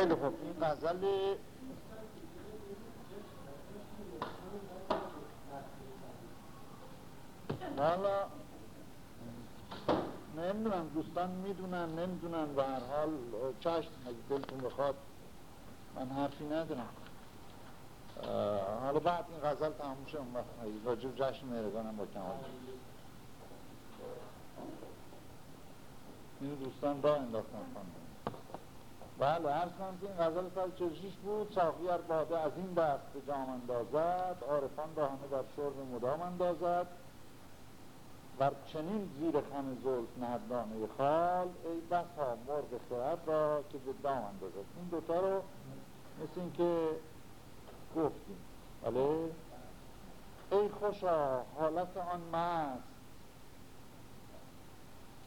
خیلی خوب. این غزل حالا نمی‌دونم دوستان می‌دونن نمی‌دونن و هر حال چشم اگه دلتون بخواد. من حرفی ندارم. حالا بعد این غزل تموم شد راجب جشن مهرگانم با کمال این دوستان را انداختن خواندن بله هر کنم که این غزل سال 46 بود. ساقی باده از این دست به جام اندازد عارفان را همه در شرب مدام اندازد. و چنین زیر خم زلف نهدانه خال ای بسا مرغ خرد را که به دام اندازد. این دوتا رو مثل این که گفتیم. بله؟ ای خوشا حالت آن مست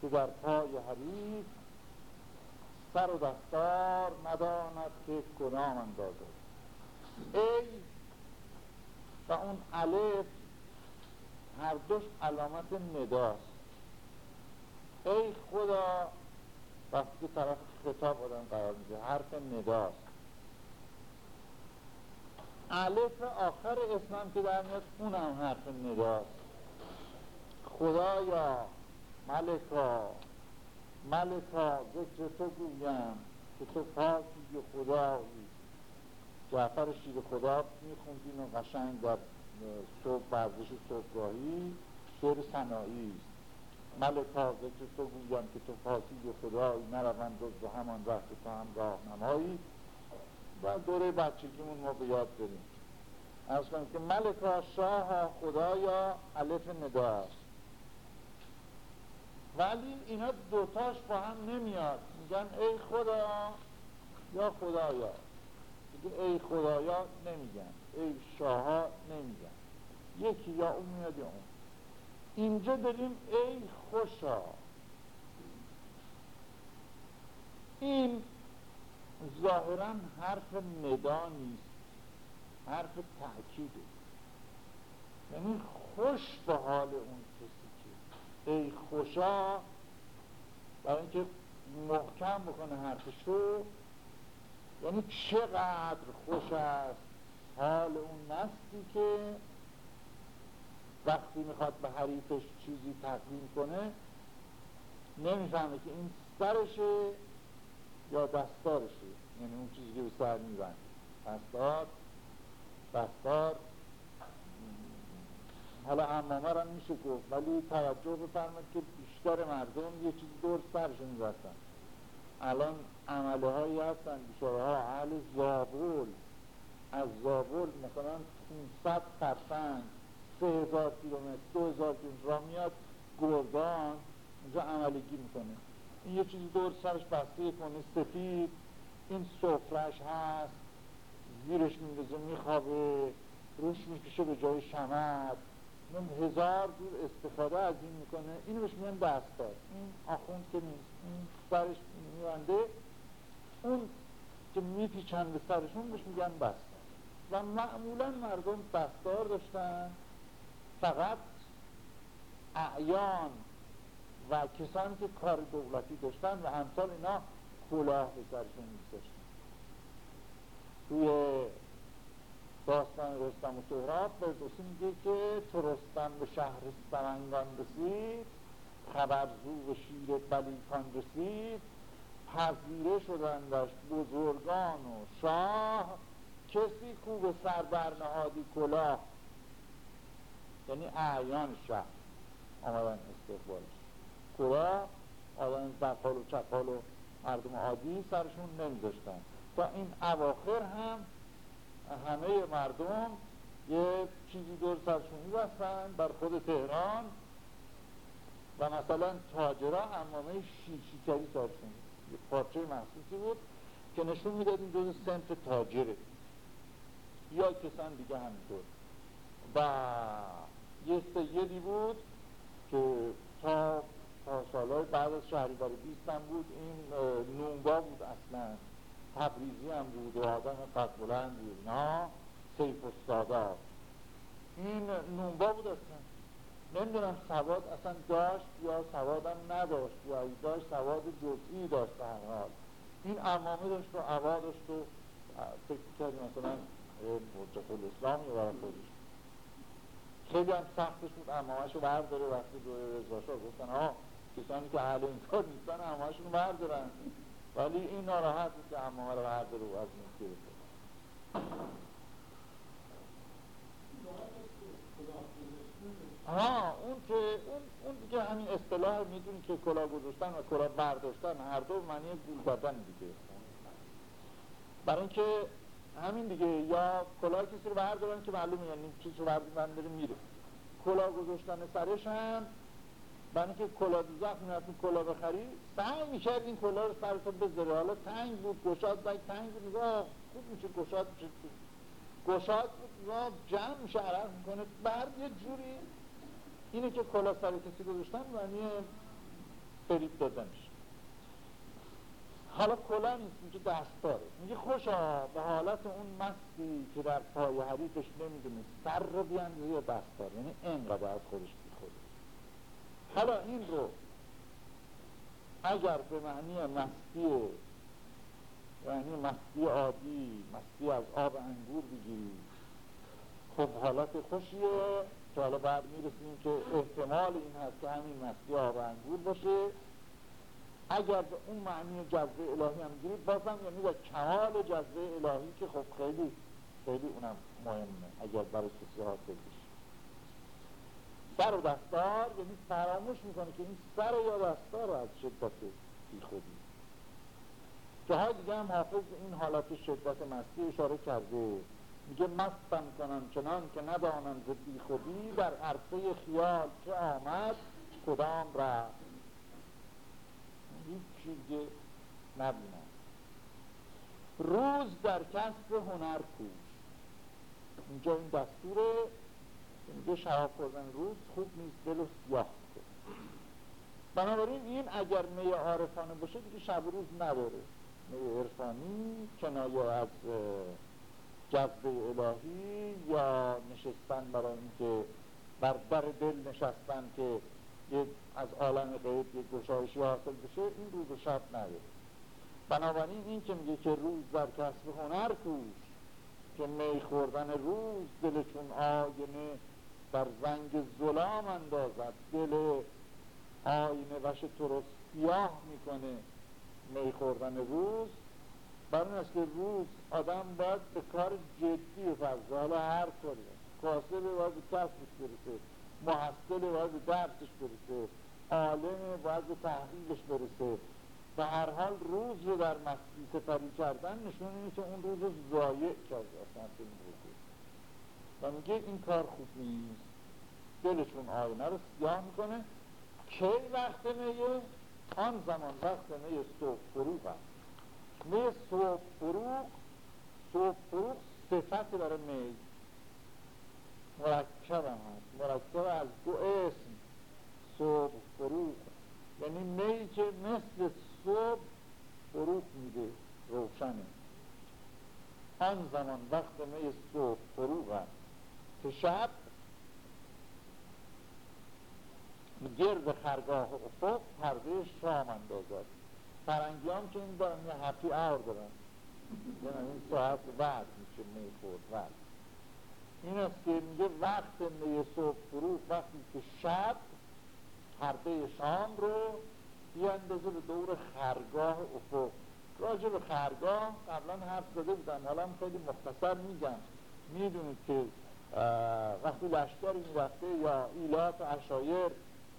که در پای حریف سر و دستار نداند که کدام اندازد. ای و اون الف هر دوش علامت نداست. ای خدا وقتی طرف خطاب آدم قرار میده حرف نداست. الف آخر اسمم که در میاد اونم حرف نداست. خدایا ملکا ملکا ذکر تو گویم که تو پاکی خدایی جعفر شیر خدا میخوندین و قشنگ در صبح ورزش صبحگاهی شعر سنایی ملکا ذکر تو گویم که تو پاکی و خدایی نروند و همان رفت تو هم راه نمایی. و دوره بچگیمون ما به یاد بریم. از کنیم که ملکا شاه خدایا الف نداست ولی اینا دوتاش با هم نمیاد. میگن ای خدا یا خدایا. دیگه ای خدایا نمیگن. ای شاها نمیگن. یکی یا اون میاد یا اون. اینجا داریم ای خوشا. این ظاهرا حرف ندا نیست. حرف تأکیده. یعنی خوش به حال اون. ای خوشا برای اینکه محکم بکنه حرفشو یعنی چقدر خوش است حال اون نستی که وقتی می‌خواد به حریفش چیزی تقدیم کنه نمی‌فهمه که این سرشه یا دستارشه. یعنی اون چیزی که به سر میبنده. دستار دستار حالا امامه را میشه گفت ولی توجه بفرمایید که بیشتر مردم یه چیزی دور سرشون میبستن الان عمله هایی هستن بیشاره ها اهل زابول از زابول مثلا 500 فرسنگ سه هزار کیلومتر دو هزار کیلومتر را میاد گردان اونجا عملگی می‌کنه. این یه چیزی دور سرش بسته کنه سفید. این سفرش هست زیرش میندازه میخوابه روش می‌کشه به جای شمد. من هزار دور استفاده از این می‌کنه. اینو بهش میگن دستار این آخوند که نیست. این سرش میبنده. اون که میپیچن به سرشون بهش میگن بستار و معمولا مردم دستار داشتن. فقط اعیان و کسانی که کار دولتی داشتن و همسال اینا کلاه به سرشون میگذاشتن. توی داستان رستم و سهراب فردوسی میگه که تو رستم به شهر سمنگان رسید خبر زو و شیر بلیکان رسید پذیره شدندش بزرگان و شاه کسی کو به سر برنهادی کلاه؟ یعنی اعیان شهر آمدن استقبالش کلاه آدم بقال و چپال و مردم عادی سرشون نمیذاشتن تا این اواخر هم همه مردم یه چیزی دور سرشون میبستن بر خود تهران و مثلا تاجرا امامه شیشیکری سرشون یه پارچه محسوسی بود که نشون می‌داد این جز سنف تاجره. یا کسان دیگه همینطور. و یه سیدی بود که تا تا سالهای بعد از شهریور بیستم بود این نونگا بود اصلا. تبریزی هم بود و آدم قد بلند بود نه؟ سیف استاده. این نونبا بود اصلا. نمی‌دونم سواد اصلا داشت یا سوادم نداشت یا ای داشت سواد جزئی داشت هر حال. این امامه داشت و عبا داشت و فکر کردی مثلا مرجق الاسلامی برای خودش. خیلی هم سختش بود امامش رو برداره وقتی دو رزاشا گفتن ها کسانی که اهل این کار نیستن امامشون رو بردارن. ولی این ناراحت بود که امامه رو برداره و از این ها اون که اون, اون دیگه همین اصطلاح می‌دونی که کلا گذاشتن و کلا برداشتن هر دو معنی گول دادن دیگه. برای اینکه همین دیگه یا کلا کسی رو بردارن که معلومه یعنی چیز رو بردارن میره. کلا گذاشتن سرش هم برای اینکه کلا دوزخ می‌رفتی کلا بخری سعی می‌کرد این کلا رو سرتو بذاره. حالا تنگ بود گشاد باید تنگ بود خوب میشه گشاد میشه. گشاد بود جمع میشه عرق می‌کنه. بعد یه جوری اینه که کلا سر کسی گذاشتن معنی فریب دادنش حالا کلا نیست میگه دستاره. میگه خوشا به حالت اون مستی که در پای حریفش نمی‌دونه سر رو بیانده یا دستار یعنی اینقدر از خودش حالا این رو اگر به معنی مستی یعنی مستی عادی مستی از آب انگور بگیری خب حالت خوشیه که حالا بعد می‌رسیم که احتمال این هست که همین مستی آب انگور باشه. اگر به اون معنی جذبه الهی هم گیرید بازم یعنی در کمال جذبه الهی که خب خیلی خیلی اونم مهمه اگر برای بشه سر و دستار یعنی فراموش می‌کنه که این سر یا دستار از شدت بی خودی جاهای دیگه هم حافظ این حالت شدت مستی اشاره کرده. میگه مستم کنم چنان که ندانم ز بی خودی در عرصه خیال که آمد کدام رفت. هیچ چیزی نبینم. روز در کسب هنر کوش اینجا این دستوره. میگه شراب خوردن روز خوب نیست دل و سیاه بنابراین این اگر می عارفانه باشه دیگه شب روز نداره می عرفانی کنایه از جذبه الهی یا نشستن برای اینکه بر در دل نشستن که از عالم غیب یک گشایشی حاصل بشه این روز و شب نداره بنابراین این که میگه که روز در کسب هنر کوش که می خوردن روز دل چون آینه بر زنگ ظلام اندازد. دل آینه وش تو رو سیاه می‌کنه. می خوردن روز برای است که روز آدم باید به کار جدی فرضه حالا هر کاری کاسه باید به کسبش برسه. محصل باید به درسش برسه. عالم باید به تحقیقش برسه. و هر حال روز رو در مستی سپری کردن نشون اینه که اون روز رو ضایع کرده. اصلا این روزه. و میگه این کار خوب نیست. دلشون آینه رو سیاه می‌کنه. کی وقت میه آن زمان وقت میه صبح فروغ هست می صبح فروغ صبح فروغ صفت برای می. مرکب هم هست. مرکب از دو اسم. صبح فروغ یعنی می که مثل صبح فروغ میده روشنه. آن زمان وقت می صبح فروغ هست که شب. گرد خرگاه افق پرده شام اندازد فرنگی هم که این دارن یه هفتی اور دارن. یعنی این ساعت وقت میشه می‌خورد وقت. این است که میگه وقت صبح فروغ وقتی که شب پرده شام رو بیاندازه به دور خرگاه افق راجع به خرگاه قبلا حرف زده بودم حالا خیلی مختصر میگم. می‌دونید که وقتی لشکری می‌رفته یا ایلات و عشایر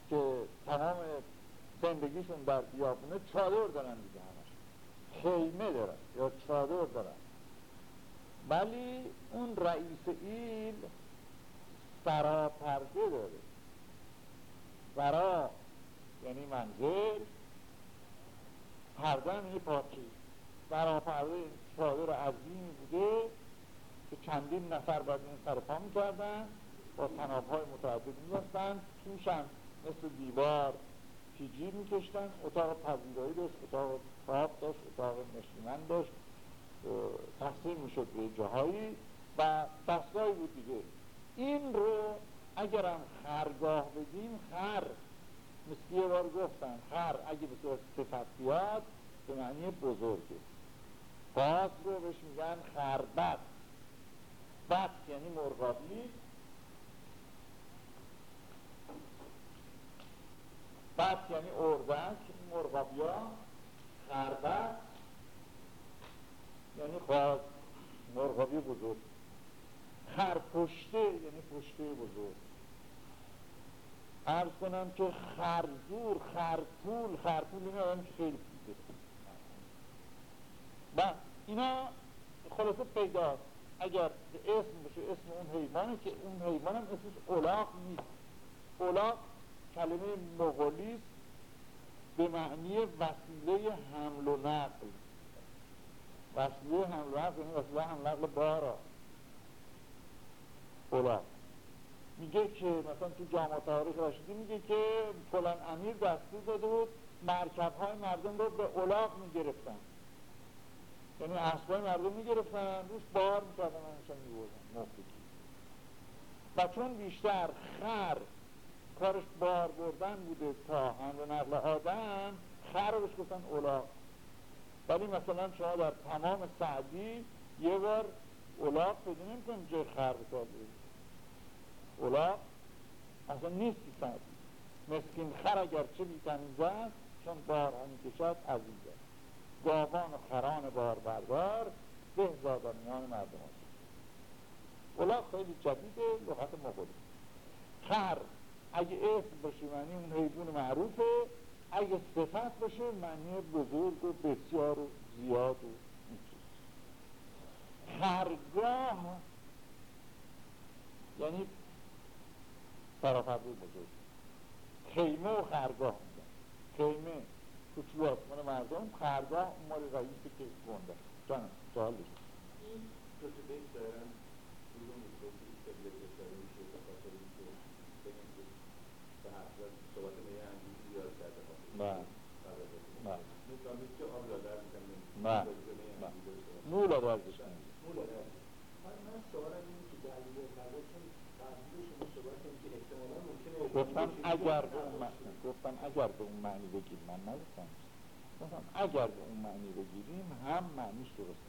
که تمام زندگیشون در بیابونه چادر دارن دیگه همش. خیمه دارن یا چادر دارن. ولی اون رئیس ایل سراپرده داره. سرا یعنی منزل پرده هم یه پاکی سراپرده چادر عظیمی بوده. که چندین نفر باید این سرپا می‌کردن با تناب های متعدد میبستن. توش هم مثل دیوار پیجی میکشتن اتاق پذیرایی داشت اتاق خواب داشت اتاق نشیمن داشت. تقسیم می‌شد به جاهایی و دستگاهی بود دیگه. این رو اگرم خرگاه بگیم خر. مثل یه بار گفتن خر اگه به صورت صفت بیاد به معنی بزرگه. باز رو بهش میگن خربت. بط یعنی مرغابی. بط یعنی اردک ها خربت یعنی خواست مرغابی بزرگ. خرپشته یعنی پشته بزرگ. ارز کنم که خرزور خرپول خرپول این آدم خیلی پوده و اینا خلاصه پیداست. اگر اسم بشه اسم اون حیوانه که اون حیوان هم اسمش اولاق نیست. اولاق کلمه مغولی به معنی وسیله حمل و نقل. وسیله حمل و نقل یعنی وسیله حمل و نقل بارا. اولاق. میگه که مثلا تو جامعه تاریخ راشدی میگه که فلان امیر دستور داده بود مرکب های مردم رو به اولاق می‌گرفتن. یعنی اسبای مردم می‌گرفتن روش بار می‌کردن همشان میبردن. و چون بیشتر خر کارش بار بردن بوده تا حمل نقل آدم خر رو بهش گفتن اولاق ولی مثلا شما در تمام سعدی یه بار اولاق پیدا نمی‌کنیم جای خر بکار اولاق اصلا نیستی سعدی. مسکین خر اگر چه بیتمیز است چون بار همی کشد عزیز گاوان و خران بار بردار به زادانیان مردم است. اولاق خیلی جدیده لغت مغولی خر اگه اسم باشه معنی اون حیوان معروفه اگه صفت باشه معنی بزرگ و بسیار و زیاد و خرگاه یعنی فرافرده بزرگ. خیمه و خرگاه میگن. خیمه. کوچولو آسمان مردم خرگاه مال رئیسی که گنده. جانم سوال این دو بیت دارن نه نور رو ازش گفتم اگر به اون معنی گفتم اگر به اون معنی بگیریم. من نگفتم. گفتم اگر به اون معنی بگیریم هم معنیش درست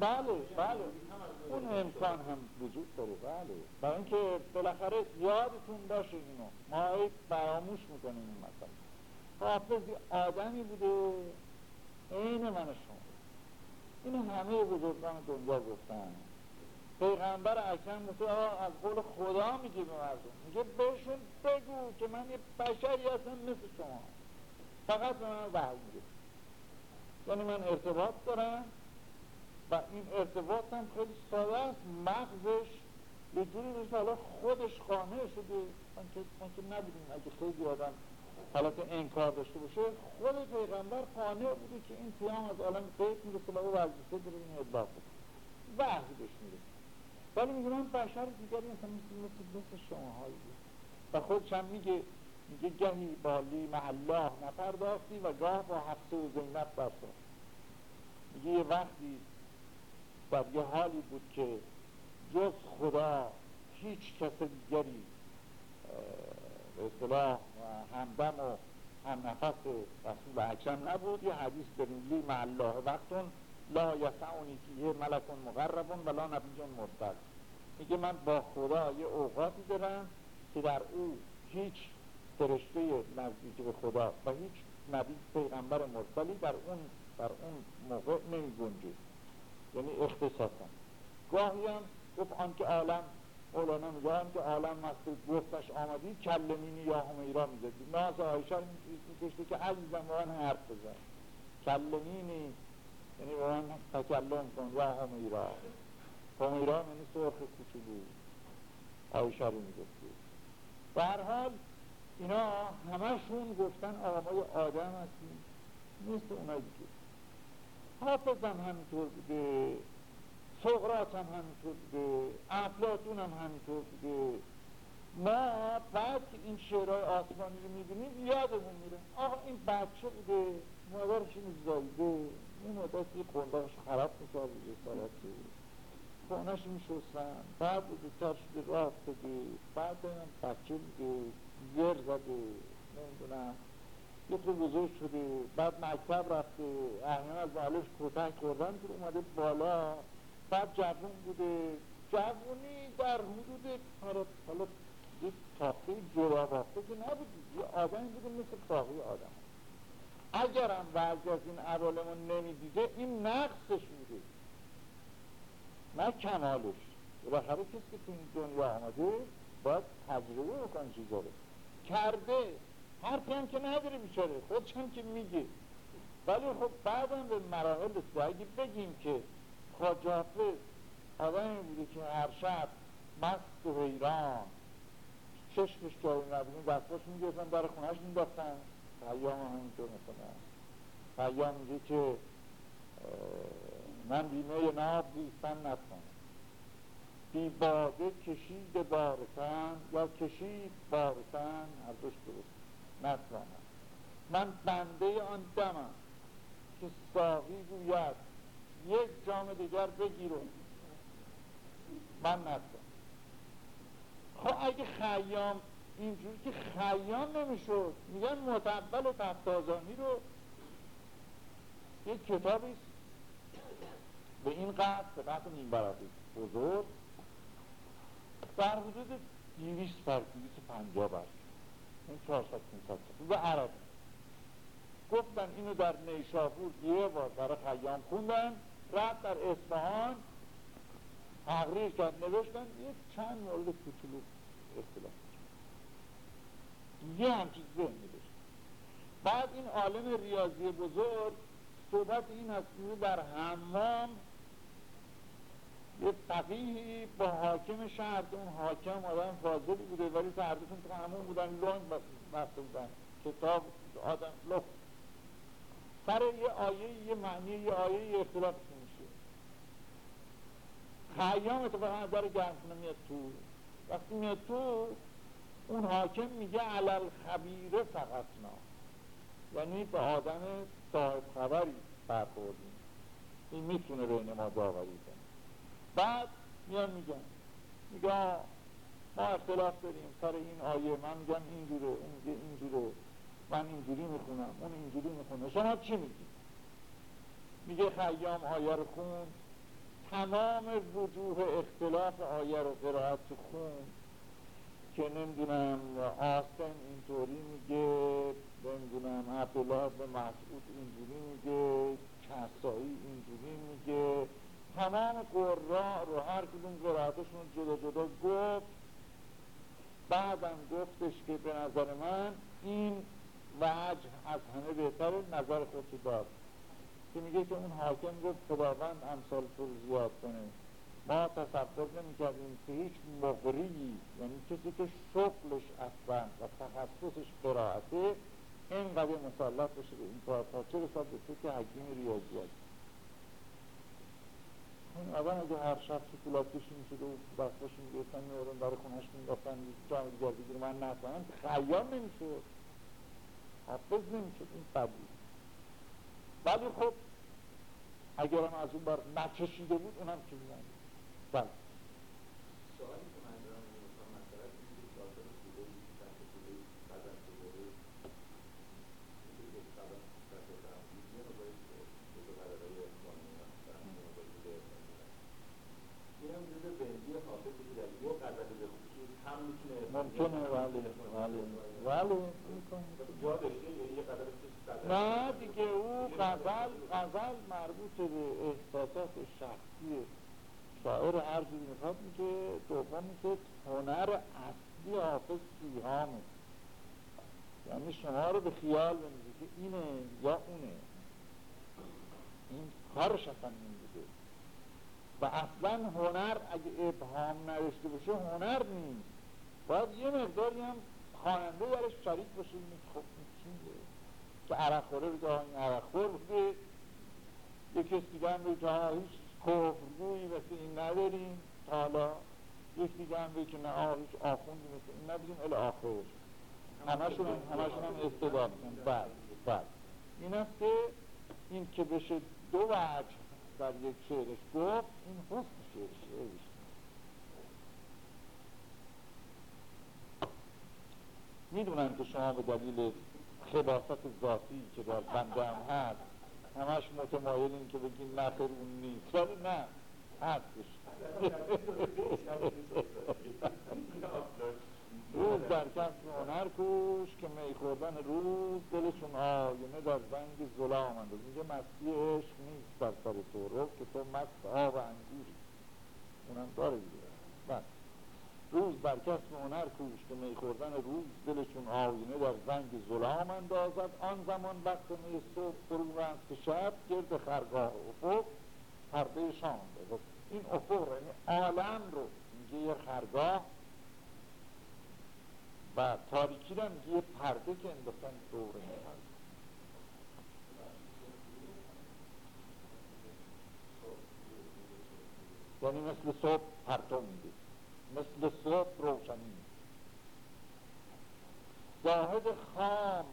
بله بله. اون امکان هم وجود داره. بله. برای اینکه بالاخره یادتون باشه اینو. ما فراموش می‌کنیم این مثلا حافظ آدمی بوده. عین من شما. اینو همه بزرگان دنیا گفتن. پیغمبر اکرم مثل از قول خدا میگه به مردم. میگه بهشون بگو که من یه بشری هستم مثل شما. فقط به من وحی میگه یعنی من ارتباط دارم و این ارتباط هم خیلی ساده است. مغزش یه جوری بشه حالا خودش خانه شده. من که, من که نبودیم اگه خیلی آدم حالت انکار داشته باشه. خود پیغمبر قانع بوده که این پیام از عالم غیب می‌رسه و او وظیفه داره این اطلاق بکنه. وحی بهش ولی میگه من بشر دیگری مثل مثل, مثل شما و خودش هم میگه میگه گهی با لیم الله نپرداختی و گاه با حفظه و زینت برسا میگه یه وقتی در یه حالی بود که جز خدا هیچ کس دیگری به اصطلاح همدم و هم نفس رسول اکرم نبود. یه حدیث داریم لی الله وقتون لا یسعونی فیه ملکون مقربون ولا نبیجون مرسل. میگه من با خدا یه اوقاتی دارم که در او هیچ فرشته نزدیک به خدا و هیچ نبی پیغمبر مرسلی در اون در اون موقع نمی گنجه یعنی اختصاصا. گاهی هم گفت آن که عالم مولانا میگن که عالم مسئول گفتش آمدی کلمینی یا همیرا می‌زدی ناز آیشا میکشته که عزیزم من حرف بزن کلمینی یعنی من تکلم کن یا همیرا همیرا یعنی سرخ کچولو آیشا رو می‌گفتی. به اینا همشون گفتن آقای آدم هستیم مثل اونایی که حافظ هم همینطور بوده. سقرات هم همینطور بوده. افلاتون هم همینطور بوده. ما بعد که این شعرهای آسمانی رو می‌بینیم یادمون میره. آقا این بچه بوده مادرش این زایده این مدت یه قنداقش خراب می‌کرد یه سالتی خانهش میشستن. بعد بزرگتر شده راه افتاده بعد هم بچه بوده گر زده. نمی‌دونم. یه تو بزرگ شده. بعد مکتب رفته. احیان از معلش کتک خوردن که اومده بالا. بعد جوون بوده. جوونی در حدود حالا یک تاقی جرابافته که نبود. یه آدمی بوده مثل تاقی آدم. اگرم بعضی از این عوالمون نمی‌دیده این نقصش بوده نه کمالش. بالاخره کسی که تو این دنیا آمده باید تجربه بکن چیزا رو. کرده. حرفی هم که نداره بیچاره. خودش هم که میگه. ولی خب بعدم به مراحل اگه بگیم که خاجافه آدمی بوده که هر شب مست و حیران. چشمش جایی نبودیم دستاش می‌گرفتن در خونهش میداختن. خیام هم همینطور مثلا. خیام میگه که من بیمه ناب بیستن نتونم بی باده کشید بارتن یا کشید بارتن هر دوش درست. نتوانم من بنده آن دمم که ساقی گوید. یک جام دیگر بگیرم من نتوانم خب اگه خیام اینجوری که خیام نمی‌شد. میگن و تفتازانی رو یک کتابی به این قدر به نیم برابی بزرگ. در حدود دیویست بر دیویست پنجا این چهارصد پینصد و عربی گفتن اینو در نیشابور یه بار برای خیام خوندن. رفت در اصفهان. تقریر کرد نوشتن. یه چند مورد کوچولو اختلاف. یه همچین ذهن نوشت بعد این عالم ریاضی بزرگ صحبت این هست در حمام یه فقیهی با حاکم شهر که اون حاکم آدم فاضلی بوده ولی سردشون تو همون بودن لنگ بسته بودن. کتاب آدم لخ سر یه آیه یه معنی یه آیه یه اختلاف میشه. خیام اتفاقا از در گرمکنه میاد تو وقتی میاد تو اون حاکم میگه علل خبیره فقط نه یعنی به آدم صاحب خبری برخوردیم. این می‌تونه بین ما داوری کنه. بعد میان میگن میگن ما اختلاف داریم. سر این آیه من میگم اینجوره اون میگه اینجوره. من اینجوری می‌خونم اون اینجوری می‌خونه. شما چی میگی؟ میگه خیام آیه رو خون. تمام وجوه اختلاف آیه رو قرائت خون. که نمی‌دونم آسن اینطوری میگه نمی‌دونم عبدالله به مسعود اینجوری میگه کسایی اینجوری میگه تمام قرا رو هر کدوم قرائتشون جدا جدا گفت. بعدم گفتش که به نظر من این وجه از همه بهتر نظر خودشو داد. که میگه که اون حاکم گفت خداوند امثال تو زیاد کنه. ما تصور نمی کردیم که هیچ مغری یعنی کسی که شغلش اصلا و تخصصش قرائته اینقدر مسلط بشه به این کار تا چه رساد به که حکیم ریاضیات این اول اگه هر شب شکولات کشی می‌شد و بستاش می‌گرفتن میورن برای خونهش می‌گفتن جامعه دیگر بگیر من نتوانم خیام نمی‌شد. حافظ نمی‌شد این قبول. ولی خب اگرم از اون بر نچشیده بود اونم که میگن؟ بله. نه دیگه او غزل غزل مربوط به احساسات شخصی. شاعر هر جوری می‌خواد میگه دوم میگه هنر اصلی حافظ سیهامه یعنی شما رو به خیال بمیده که اینه یا اونه. این کارش اصلا نمیده. و اصلا هنر اگه ابهام نداشته باشه هنر نیست. باید یه مقداری هم خواننده درش شریک باشه اینه خب این که عرق خوره بگه این عرق خور بوده. یه کسی هم بگه هیچ کفرگویی مثل این نداریم. تا حالا یک دیگه هم بگه نه آه هیچ آخوندی مثل این نداریم الی آخر همشون هم همشون هم استعداد بله بله. این است که این که بشه دو وجه در یک شعرش گفت این حسن شعرش می‌دونن که شما به دلیل خباست ذاتی که در بنده هم هست همش متمایلیم که بگیم نه خیر اون نیست. ولی نه هستش روز در کسب هنر کوش که می خوردن روز دلشون آینه در زنگ ظلام انداز میگه مستی عشق نیست بر سر تو رو که تو مست آب انگوری. اونم داره دیگه. بله. روز بر کسب هنر کوش که می خوردن روز دلشون آینه در زنگ ظلام اندازد. آن زمان وقت می صبح فرو رنس که شب گرد خرگاه افق پرده شام این افق یعنی عالم رو. میگه یه خرگاه. و تاریکی رو میگه یه پرده که انداختن دور یعنی مثل صبح پرتو میده مثل صبح روشنی. زاهد خام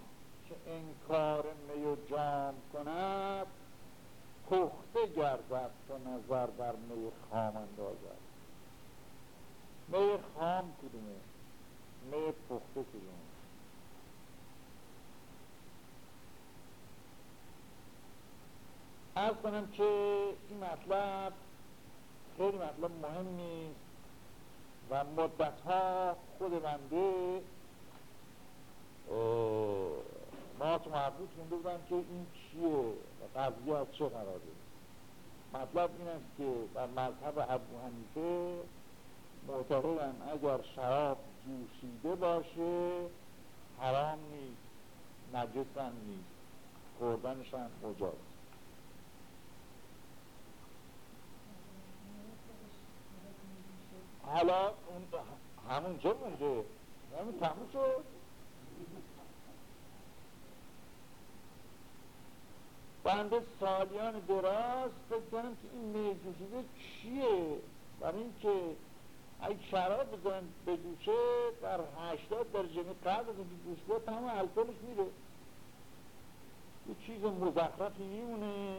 که انکار می و جام کند پخته گردد تا نظر بر می خام اندازد. می خام کدومه؟ می پخته کدومه؟ ارز کنم که این مطلب خیلی مطلب مهمی و مدت ها خود بنده ما تو مربوط مونده بودم که این چیه و قضیه از چه قراره. مطلب این است که در مذهب ابو حنیفه معتقدن اگر شراب جوشیده باشه حرام نیست نجسم نیست خوردنش هم مجاز. حالا اون همونجا مونده. همون تموم شد. بنده سالیان دراز فکر کنم که این میجوشیده چیه؟ برای اینکه اگه شراب بزنن بجوشه در هشتاد درجه قبل از اینکه جوش بود تمام الکلش میره. یه چیز مزخرفی میمونه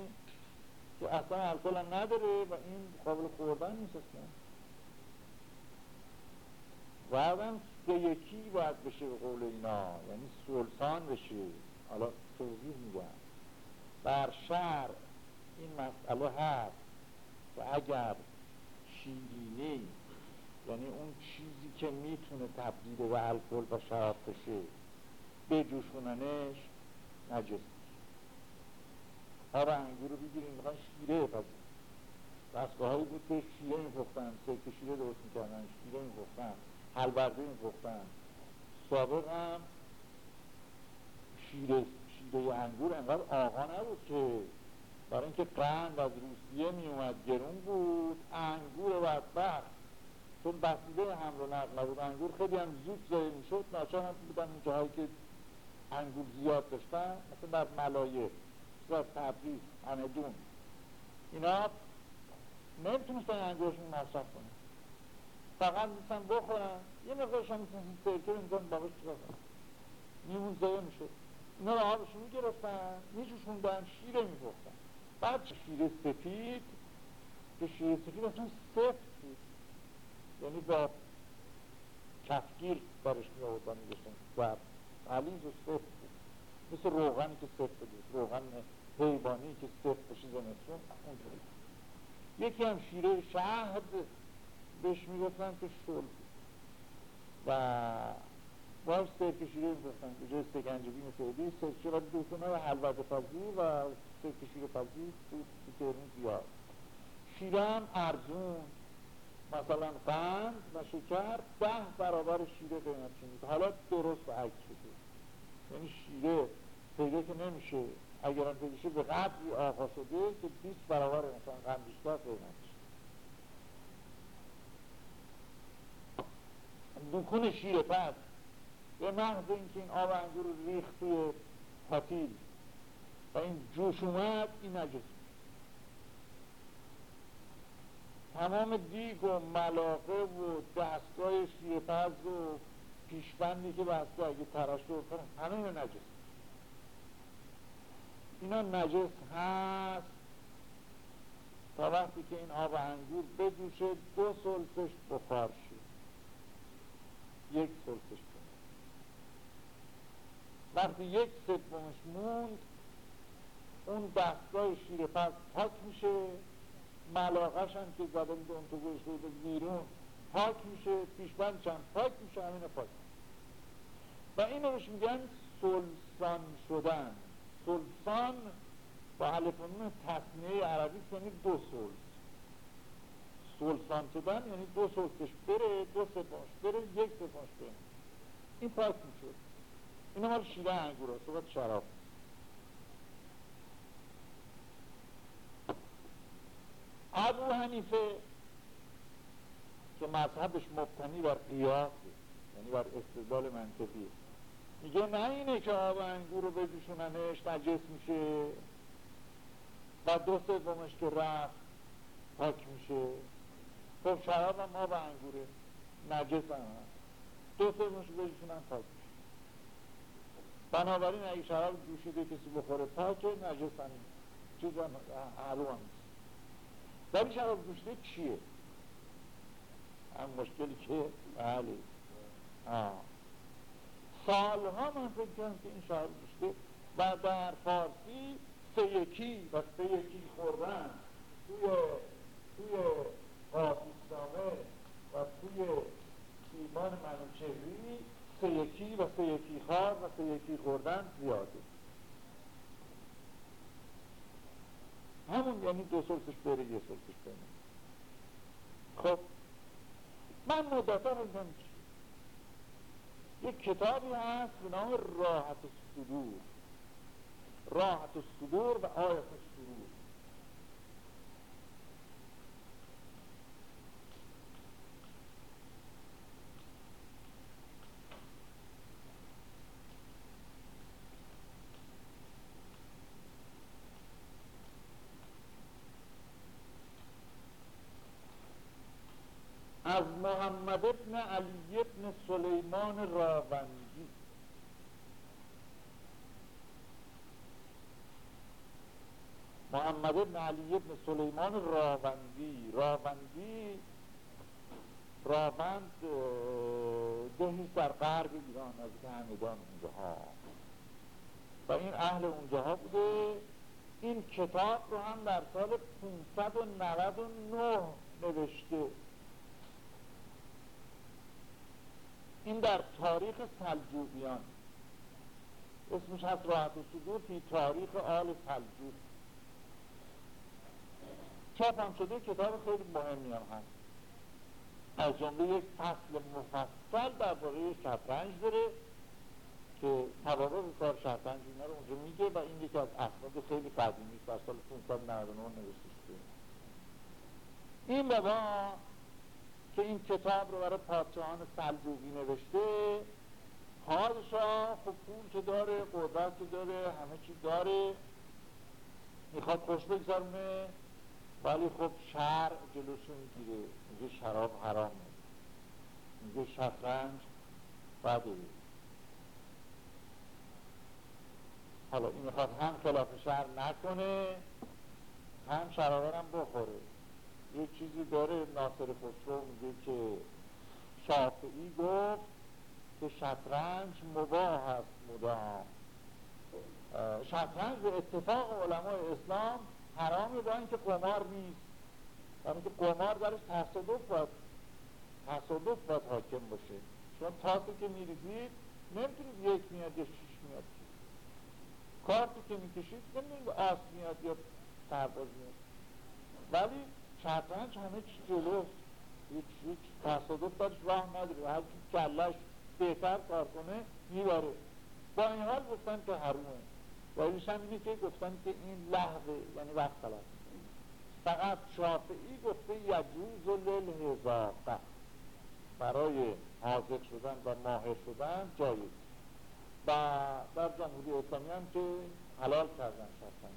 که اصلا الکل نداره و این قابل خوردن نیست اصلا. بعدم یکی باید بشه به قول اینا یعنی سلطان بشه. حالا توضیح میگم بر شهر این مسئله هست و اگر شیرینی یعنی اون چیزی که می‌تونه تبدیل به الکل و شراب بشه بجوشوننش نجس آب انگور رو بگیریم می‌خوان شیره پس دستگاه هایی بود که شیره میپختن سرک شیره درست می‌کردن شیره میپختن حلبرده میپختن سابق هم شیره شیره انگور انقدر آقا نبود که. برای اینکه قند از روسیه میومد گرون بود انگور بدبخت. چون بسیده حمل و نقل نبود انگور خیلی هم زود زایی می‌شد. ناچار هم بودن این جاهایی که انگور زیاد داشتن مثل در ملایه مثل تبریز اندون اینا نمی‌تونستن انگورشون مصرف کنن. فقط می‌تونن بخورن یه مقدارش هم می‌تونن سرکه می‌تونن باقش چیکار کنن میمون زایه می‌شد. اینا رو آبشون می‌گرفتن میجوشوندن شیره میپختن بعد شیره سفید. که شیره سفید اصلا سفت بود. یعنی با کفگیر برش می آوردن میگشتن و علیز و سفت بود. مثل روغنی که سفت بود. روغن حیوانی که سفت بشه زمستون. اونطوری یکی هم شیره شهد. بهش می‌گفتن که بود و باز سرک شیره می‌گفتن که جای سکنجبی مثل سرکه و دوستانه و حلوت پزی و سرک شیره پزی تو تهرون زیاد. شیره هم ارزون مثلا قند و شکر ده برابر شیره قیمتش میده حالا درست عکس شده. یعنی شیره پیدا که نمیشه. اگرم پیدا شه به قدری آقا شده که 20 برابر مثلا قند بیشتر قیمتش دکون شیره پس به محض اینکه این آب انگور ریخت توی پتیل و این جوش اومد این نجس. تمام دیگ و ملاقه و دستگاه شیرپز و پیشبندی که بسته اگه تراشته کنه همه اینا نجس. اینا نجس هست تا وقتی که این آب انگور بجوشه دو سلسش بخار. یک کنه. وقتی یک سومش موند اون دستگاه شیر پس پاک میشه ملاقش هم که زده بود اون تو گوشت بیرون پاک میشه پیشبندش هم پاک میشه همین پاک و اینو روش میگن سلسان شدن. سلسان با حلفانون تصنیه عربی یعنی دو سلس سلسان شدن یعنی دو سلسش بره دو سپاش بره یک سپاش بره. این پاک میشه اینا مال شیره انگور هست صحبت شراب. ابو حنیفه که مذهبش مبتنی بر قیاس یعنی بر استدلال منطقی. میگه نه اینه که آب انگور رو بجوشوننش نجس میشه. و دو سومش که رفت پاک میشه. خب شراب هم آب انگوره. نجس هم هست دو سومش رو بجوشونن پاک بنابراین اگه شراب جوشیده کسی بخوره پاکه نجس هم چیز هم حلو هم ولی شراب جوشیده چیه؟ هم مشکلی که؟ بله. سالها من فکر کنم که این شعر گوشته و در فارسی سه یکی و سه یکی خوردن. توی توی قاسیستانه و توی ایمان سه یکی و سه یکی خوار و سه یکی خوردن زیاده. همون یعنی دو سلسش بره یه سلسش بره. خب من مدتا میگم یک کتابی هست به نام راحت الصدور. راحت الصدور و آیت الصدور از محمد ابن علی ابن سلیمان راوندی. محمد ابن علی ابن سلیمان راوندی. راوندی راوند دهی در غرب ایران از همدان اونجاها. و این اهل اونجاها بوده. این کتاب رو هم در سال 599 نوشته. این در تاریخ سلجوقیان. اسمش هست راحت صدور فی تاریخ آل سلجوق. چاپ هم شده کتاب خیلی مهمی هم هست. از جمله یک فصل مفصل در باره شطرنج داره که توابع کار شطرنج اینا رو اونجا میگه و این یکی از اسناد خیلی قدیمی در سال 599 نوشته شده. این بابا که این کتاب رو برای پادشاهان سلجوقی نوشته پادشاه خب پول که داره قدرت که داره همه چی داره می‌خواد خوش بگذارونه ولی خب شهر جلوشو می‌گیره میگه شراب حرامه میگه شطرنج بده. حالا این می‌خواد هم خلاف شهر نکنه هم شرابه بخوره. یه چیزی داره ناصر خسرو میگه که شافعی گفت که شطرنج مباه است مدام شطرنج به اتفاق علمای اسلام حرامی با اینکه قمار نیست. و که قمار درش تصادف باید تصادف باید حاکم باشه. چون تاسی که میریزید نمی‌تونید یک میاد یا شیش میاد کارتی که می‌کشید نمی‌دونید آس میاد یا سرباز میاد ولی شطرنج همه چی جلوست هیچ هیچ تصادف دارش راه نداره. و هر کلش بهتر کار کنه میباره با این حال گفتن که حرومه. و ایش هم اینه که گفتن که این لحظه یعنی وقت طلب فقط شافعی گفته یجوز للهزاقه. برای حاضر شدن و ماهر شدن جایز. و در جمهوری اسلامی هم که حلال کردن شطرنج.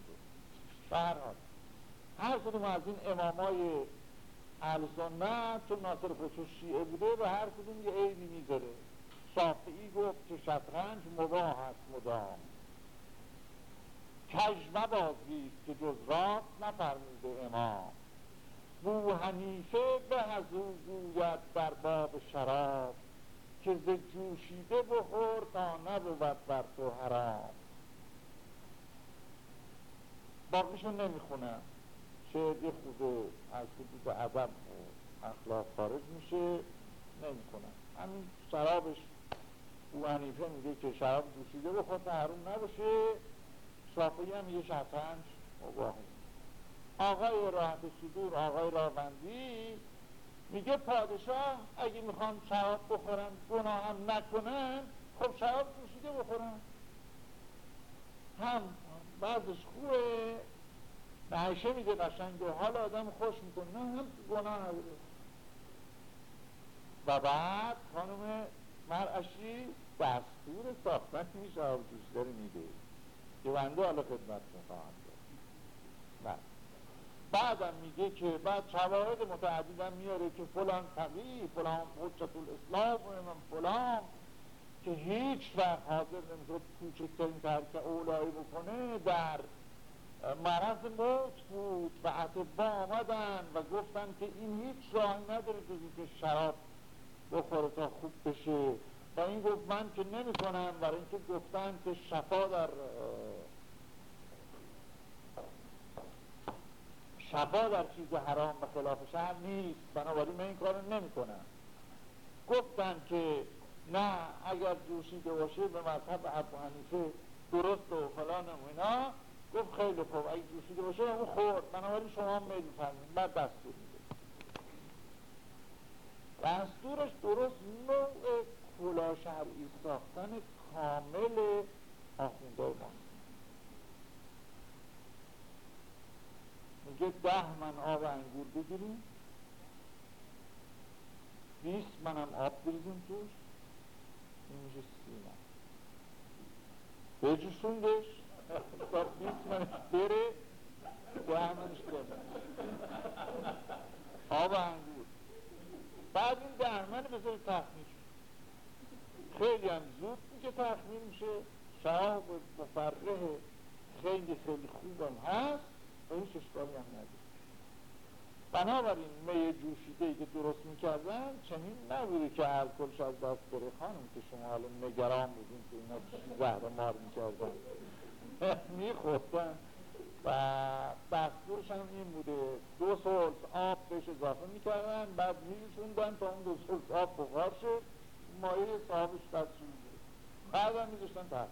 به هر حال. هر کدوم از این امامای اهل سنت چون ناصر خصوص شیعه بوده و هر کدوم یه عیبی می‌ذاره. شافعی گفت که شطرنج مباه است مدام. کج مبازید که جز راست نفرموده امام. بو حنیفه به از او در باب شراب که ز جوشیده بخور تا نبود بر تو حرام. باقیشو نمی‌خونم شعر یه خود از حدود و اخلاق خارج میشه نمی‌کنم همین شرابش او حنیفه میگه که شراب جوشیده بخور تا حروم نباشه شافعی هم یه شطرنج مباهی. آقای راحت صدور آقای راوندی میگه پادشاه اگه می‌خوان شراب بخورن گناه هم نکنن خب شراب جوشیده بخورن. هم بعضش خوبه نهشه میده قشنگه. حال آدم خوش می‌کنه. نه هم گناه نداره و بعد خانم مرعشی دستور ساختن این جوشیده رو میده. که بنده حالا خدمت می‌خواهم بله. بعدم میگه که بعد شواهد متعددم میاره که فلان تقی فلان حجت الاسلام و فلان که هیچ وقت حاضر نمی‌شد کوچکترین ترک اولایی بکنه در مرض موت بود و عطبا آمدن و گفتن که این هیچ راهی نداره جزی که شراب بخوره تا خوب بشه. و این گفت من که نمی کنم برای اینکه گفتن که شفا در شفا در چیز حرام و خلاف شهر نیست. بنابراین من این کار نمی کنم گفتن که نه اگر جوشیده باشه به مذهب ابو حنیفه درست و فلان و اینا. گفت خیلی خوب. اگه جوشیده باشه اون خورد. بنابراین شما میل فرمید بعد دستور میده. دستورش درست نوع کلا شرعی ساختن کامل آخونده میگه ده من آب انگور بگیریم. بیست منم آب بریزیم توش. این میشه سی من. بجوشوندش. بیست منش بره ده منش بره آب انگور بعد این ده من بذاری تخمیش خیلی هم زود میگه تخمیر میشه شهاب مفرحه خیلی خیلی خوبم هست و هیچ اشکالی هم نداره بنابراین می جوشیده که درست می‌کردن چنین نبوده که الکلش از دست بره خانم که شما حالا نگران بودین که اینا زهر مار می‌کردن میخوردن و دستورش هم این بوده. دو سلس آب بهش اضافه می‌کردن بعد میشوندن تا اون دو سلس آب بخار شد مایه صاحبش دستشون بود بعد هم میذاشتن تحت.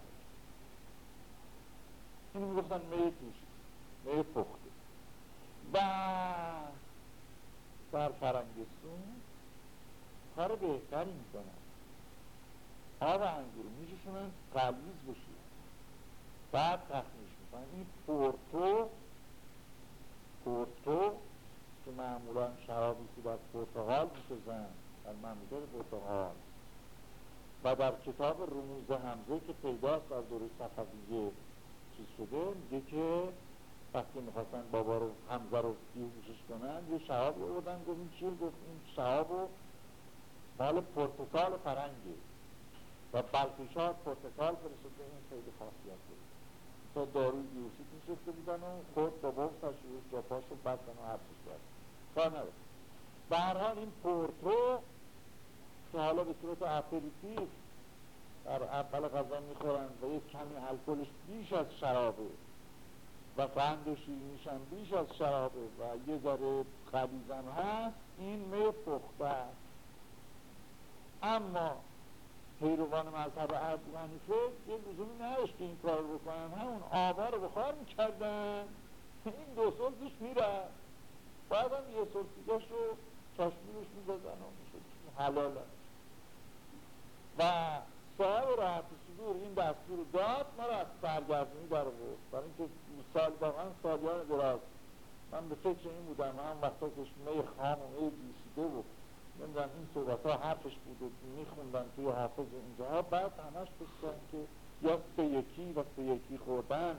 اینو می‌گفتن می جوشید می پخته. و در فرنگستون کار بهتری می‌کنن. آب انگور میشونن قلیز بشه. بعد تخمیش می‌کنن این پورتو پورتو که معمولا شرابی که در پرتغال می‌سازن. در مملکت پرتغال. و در کتاب رموز همزه که پیداست در دوره صفویه چیز شده میگه که وقتی می‌خواستن بابا رو همزه رو بیهوشش کنن یه شهاب رو بودن گفت این چیه گفت این شهاب رو مال پرتکال فرنگی و بلکشار پرتکال فرستده این خیلی خاصیت بود. تا داروی بیهوشی میشسته بودن و خود با بغز پاش رو بستن و حبسش برد کار نبود. به هر حال این پورتو که حالا به صورت اپریتیف در اول غذا می‌خورن و یک کمی الکلش بیش از شرابه و قند و شیرینیش هم بیش از شرابه و یه ذره قبیزم هست این می پخته است. اما پیروان مذهب ابو حنیفه یه لزومی نداشت که این کار رو بکنن. همون آبا رو بخار می‌کردن. این دو سلسش میره بعد هم یه سلسیگاش رو چاشمیرش می‌دادن و می‌شد حلال و صاحب راحت صدور این دستور داد ما را از سرگردونی در بود برای اینکه سال واقعا سالیان دراز. من به فکر این بودم هم وقتا که می خام و می جوشیده بود. نمی‌دونم این صحبت ها حرفش بود و میخوندن توی حافظ اینجا. بعد همش بستن که یا یکی و یکی خوردن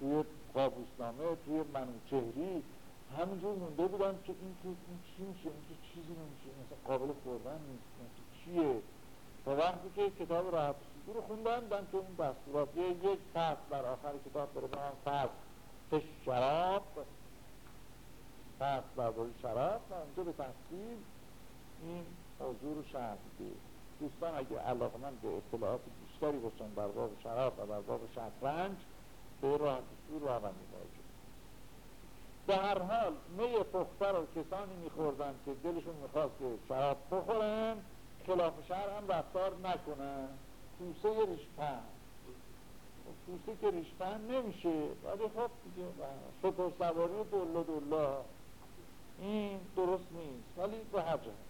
توی قابوسنامه توی منوچهری. همینجور مونده بودن که این که این چی میشه این که چیزی نمیشه مثلا قابل خوردن نیست چیه؟ و وقتی که کتاب راحت رو خوندن دن که اون دستورات یک فصل در آخر کتاب داره به من فصل شراب فصل برای شراب و اونجا به این رو شرح دوستان اگه علاقمند به اطلاعات بیشتری باشن بر باب شراب و بر باب شطرنج به راه رو اول میباید به هر حال می پخته رو کسانی میخوردن که دلشون می‌خواست که شراب بخورن خلاف شهر هم رفتار نکنن. کوسه ریشپن. کوسه که ریشپن نمیشه. ولی خب دیگه شطور سواری دلا دلا این درست نیست ولی به هر اون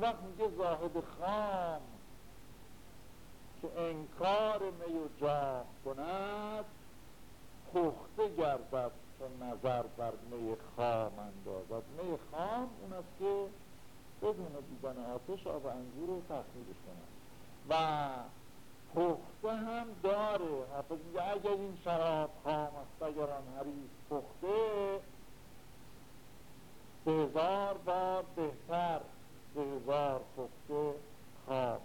وقت میگه زاهد خام که انکار می و جام کند پخته گردد چون نظر بر می خام اندازد. می خام اون است که بدون دیدن آتش آب انگور رو تخمیرش کنند و پخته هم داره. حافظ میگه اگر این شراب خام است اگر آن حریف پخته هزار بار بهتر. به هزار پخته خام.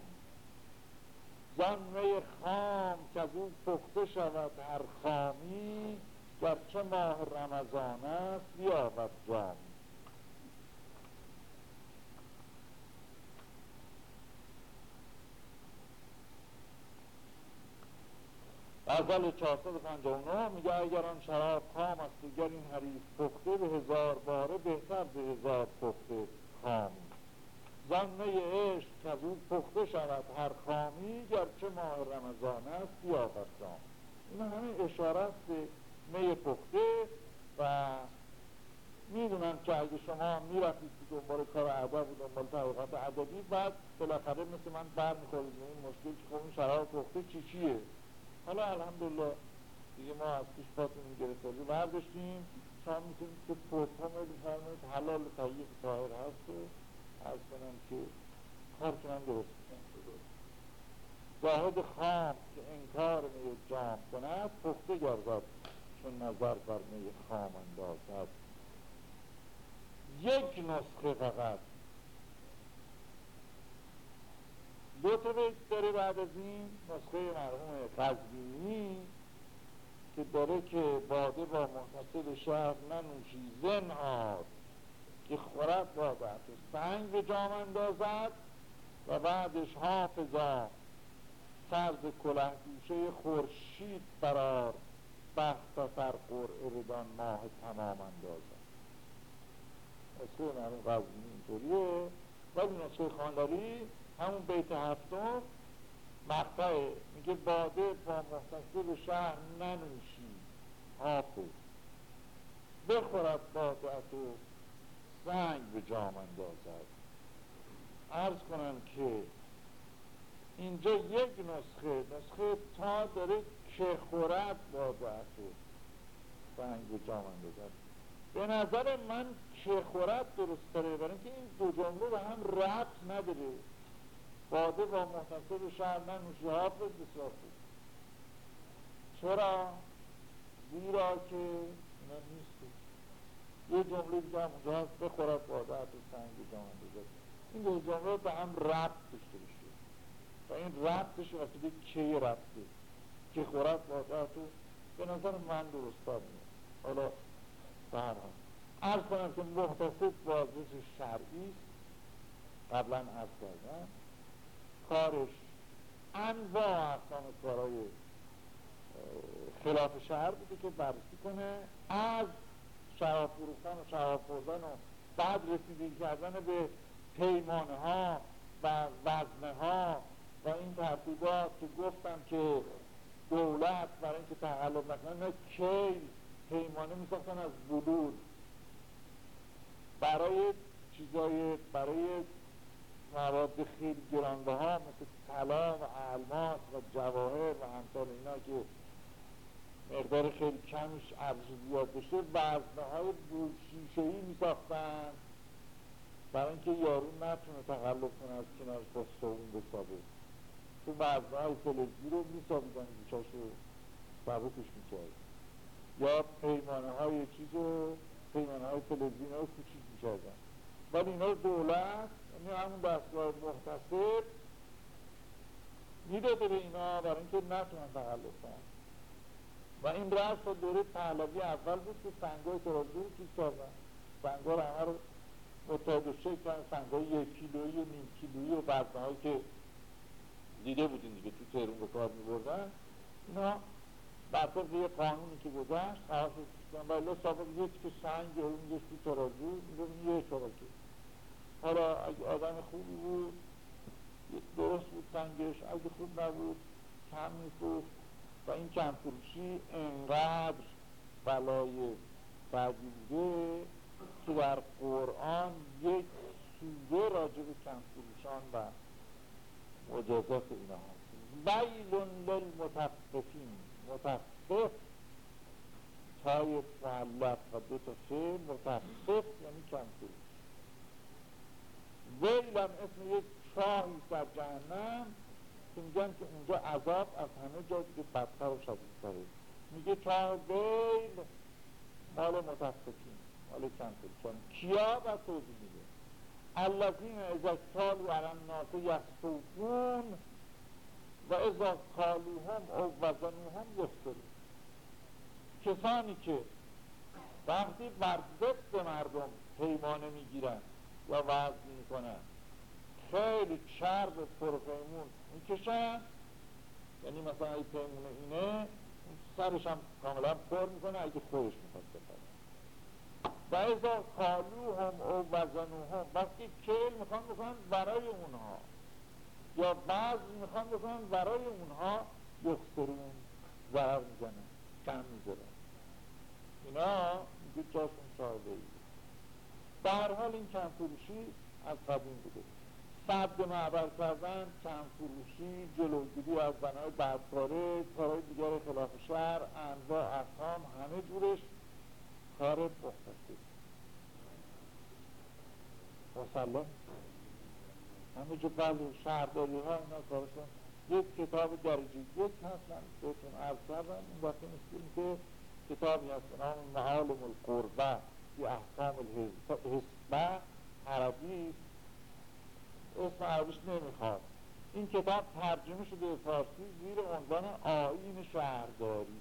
می خام که از او پخته شود هر خامی گرچه ماه رمضان است بیابد جام غزل 459 میگه اگر آن شراب خام است دیگر این حریف پخته به هزار باره بهتر به هزار پخته خامی زنه عشق که او پخته شود هر خامی گرچه ماه رمضان است بیابد جام. این همه اشاره به می پخته و می‌دونم که اگه شما می‌رفتید که دنبال کار ادب و دنبال تحقیقات ادبی بعد بالاخره مثل من بر می‌خورید این مشکل که خب این شراب پخته چی چیه؟ حالا الحمدلله دیگه ما از پیش پاتون گرفتاری برداشتیم. شما می‌تونید که پرتون رو بفرمایید حلال طیب طاهر هست. از کنم که کارتونم درست زاهد خام که انکار می جام کند پخته گردد چون نظر بر می خام اندازد. یک نسخه فقط. دو تا بیت داره بعد از این نسخه مرحوم قزوینی که داره که باده با محتصل شهر ننوشی زنهار که خورد با بعد سنگ به جام اندازد و بعدش حافظا سرز کله گوشه خورشید برار بخت و سر قرعه ماه تمام اندازد. نسخه مرحوم قزوینی اینطوریه. ولی نسخه خانداری همون بیت هفتم مقطعه میگه باده با به شهر ننوشی حافظ. بخورد باده و سنگ به جام اندازد. عرض کنم که اینجا یک نسخه نسخه تا داره که خورد باده و سنگ به جام اندازد. به نظر من که خورد درست داره برای اینکه این دو جمله به هم ربط نداره. باده با محتصب شهر ننوشی حافظ بسیار خوب. چرا؟ زیرا که یه جمله دیگه هم اونجا هست بخورد باده تو سنگ جامعه بزرگ این دو جمله به هم ربط داشته باشه. و این ربطش واسه کی ربطه؟ که خورد باده تو به نظر من درست میاد. حالا به حال. عرض کنم که محتصب بازش شرعی قبلا عرض کردم. کارش انواع اقسام کارهای خلاف شهر بوده که بررسی کنه. از شراب فروختن و شراب خوردن و بعد رسیدگی کردن به پیمانه ها و وزنه ها و این ترتیبات که گفتم که دولت برای اینکه تقلب نکنه کی پیمانه میساختن از بلور برای چیزای برای مواد خیلی گرانده ها مثل طلا و الماس و جواهر و همطور اینا که مقدار خیلی کمش ارز زیاد بشه وزنه های شیشه ای می ساختن برای اینکه یارو نتونه تقلب کنه از کنار با سوون بسابه. تو وزنه های فلزی رو می سابیدن بیچاشو سبکش می یا پیمانه های چیز رو پیمانه های فلزی رو کوچیک می کردن ولی اینا دولت یعنی همون دستگاه محتصب می‌داده به اینا برای اینکه نتونن تقلب کنن. و این رفت تا دوره پهلوی اول بود که سنگای ترازو رو چیز کردن سنگا رو همه رو متحد و شکل سنگای یک کیلویی و نیم کیلویی و هایی که دیده بودین دیگه تو تهرون به کار میبردن. اینا بر یه قانونی که گذشت خواهش کردن بله سابق یک که سنگ اون میگشت تو ترازو می‌گفت یه شبکه. حالا اگه آدم خوبی بود درست بود سنگش اگه خوب نبود کم میفروخت و این کم فروشی انقدر بلای بعدی بوده که در قرآن یک سوره راجع به کم فروشان و مجازات اینا هست. ویل للمتفقین متفق تای معلق و دو تا فعل متفق یعنی کم فروش ویل هم اسم یک چاهی در جهنم. که میگن که اونجا عذاب از همه جا دیگه بدتر و شدیدتره. میگه چاه ویل مال متفقین. مال فروشان کیا و توضیح میده؟ الذین اذا کالو علی الناس یستوفون و اذا کالوهم او وزنوهم یخسرون کسانی که وقتی بر ضد مردم پیمانه می‌گیرن یا وزن می‌کنن خیلی چرب پرپیمون می‌کشن. یعنی مثلا ای پیمونه اینه سرش هم کاملا پر می‌کنه اگه خودش می‌خواد بپره و ازا کالو هم او وزنو هم وقتی کل می‌خوان بکنن برای اونها. یا بعض می‌خوان بکنن برای اونها. یخسرون ضرر می‌زنن کم می‌زنن اینا میگه جاشون صاحبه ای هر حال این کم فروشی از قدیم بوده. صد معبر کردن کم فروشی جلوگیری از بنای بدکاره کارهای دیگر خلاف شهر انواع اقسام همه جورش کار مختصی مسلم همه جو بلو شهرداری ها اینا کارشون. یک کتاب درجه یک هست من بهتون عرض کردم. این وقتی نیستیم که کتابی هست به نام معالم القربه فی احکام الحسبه عربی اسم عربیش نمی‌خواد. این کتاب ترجمه شده فارسی زیر عنوان آین شهرداری.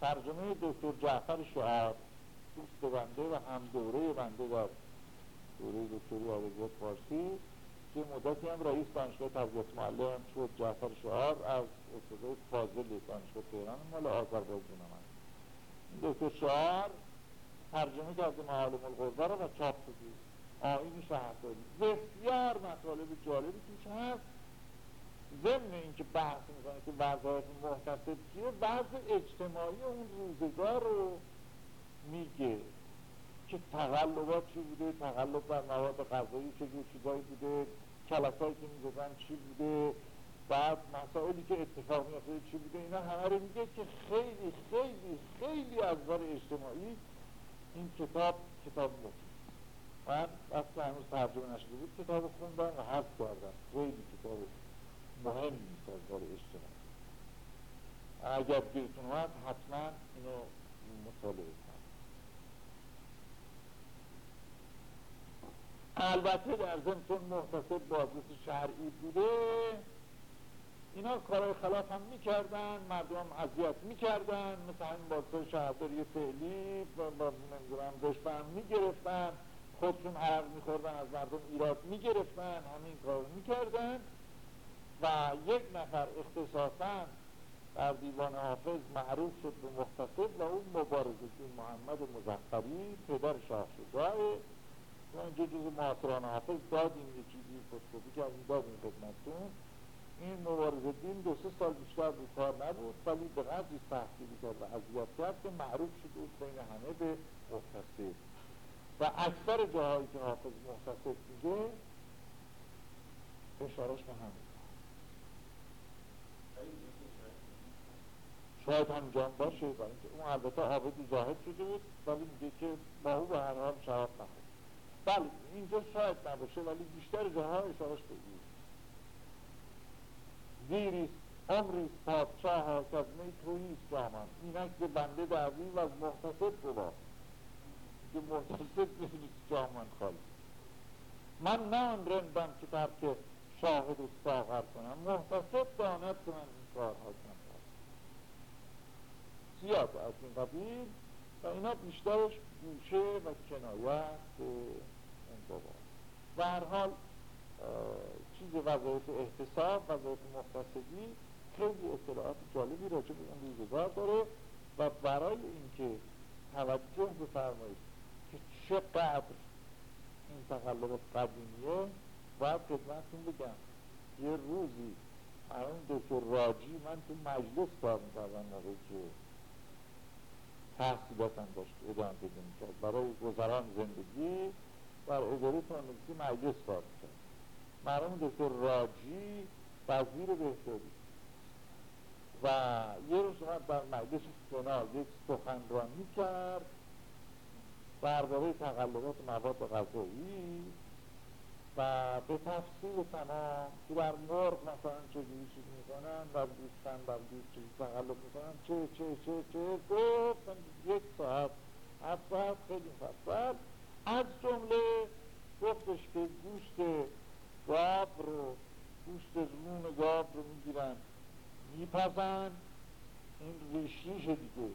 ترجمه دکتر جعفر شعر دوست بنده و هم دوره بنده در دوره دکتری آرزیت فارسی که مدتی هم رئیس دانشگاه تربیت معلم شد. جعفر شعار از استاد فاضل دانشگاه تهران مال آذربایجان این دکتر شعار ترجمه کرده معالم القربه رو و چاپ آین شهرداری بسیار مطالب جالبی توش هست. ضمن اینکه بحث می‌کنه که وظایف محتسب چیه بعض اجتماعی اون روزگار رو میگه که تقلبات چی بوده؟ تقلب بر مواد غذایی چه چیزایی بوده؟ کلاسایی که میگذن چی بوده؟ بعد مسائلی که اتفاق میفته چی بوده؟ اینا همه رو میگه که خیلی خیلی خیلی از بار اجتماعی این کتاب کتاب مفید. من وقتی هنوز ترجمه نشده بود کتاب خوندم و حفظ کردم. خیلی کتاب مهم نیست از بار اجتماعی اگر گیرتون اومد حتما اینو مطالعه البته در چون محتسب بازرس شرعی بوده اینا کارهای خلاف هم می‌کردن مردم اذیت می‌کردن مثل همین بازرس شهرداری فعلی با نمی‌دونم دشمن می‌گرفتن. خودشون عرق میخوردن از مردم ایراد می‌گرفتن همین کار می‌کردن. و یک نفر اختصاصا در دیوان حافظ معروف شد به مختصب و اون مبارزه محمد مزفری پدر شاه شجاعه ما اینجا جز معاصران حافظ دادیم یه چیزی فوتوکوپی کردیم دادیم خدمتتون. این مبارز دین دو سه سال بیشتر رو کار نبود ولی به قدری تحصیلی کرد و اذیت کرد که معروف شد بود بین همه به مختصر و اکثر جاهایی که حافظ مختصر میگه اشارش به همین. شاید هم جان باشه برای اینکه اون البته عابدی زاهد شده بود ولی میگه که با او به هر حال شراب نخورد. بله اینجا شاید نباشه ولی بیشتر جاها اشارش به این. زیریست عمریست پادشاه ها که از می توییست جامن اینک به بنده دعوی و از محتصب بود که محتصب نیست جامن خالی. من نه آن رندم که ترک شاهد و ساغر کنم محتصب داند که من این کارها کنم. زیاد از این قبیل و اینا بیشترش گوشه و کنایت بابا. و هر حال چیز وظایف احتساب وظایف مختصدی خیلی اطلاعات جالبی راجع به اون روزگار داره و برای اینکه توجه بفرمایید که چقدر این تقلب قدیمیه باید خدمتتون بگم. یه روزی الان دکتر راجی من تو مجلس کار می‌کردم که تحصیلاتم داشت ادامه بده می‌کرد. برای گذران زندگی در اداره تانویسی مجلس کار می‌کرد. مرحوم دکتر راجی وزیر بهداری. و یه روز در مجلس سنا یک سخنرانی کرد. درباره تقلبات مواد غذایی و به تفصیل تمام که بر مرغ مثلا چجوری چیز می‌کنن بر دوستن بر دوست چیزی تقلب می‌کنن چه چه چه چه. گفتن یک ساعت هفت ساعت خیلی مفصل از جمله گفتش که گوشت گاب رو گوشت زمون گاب رو می‌گیرن میپزن این ریشیش دیگه.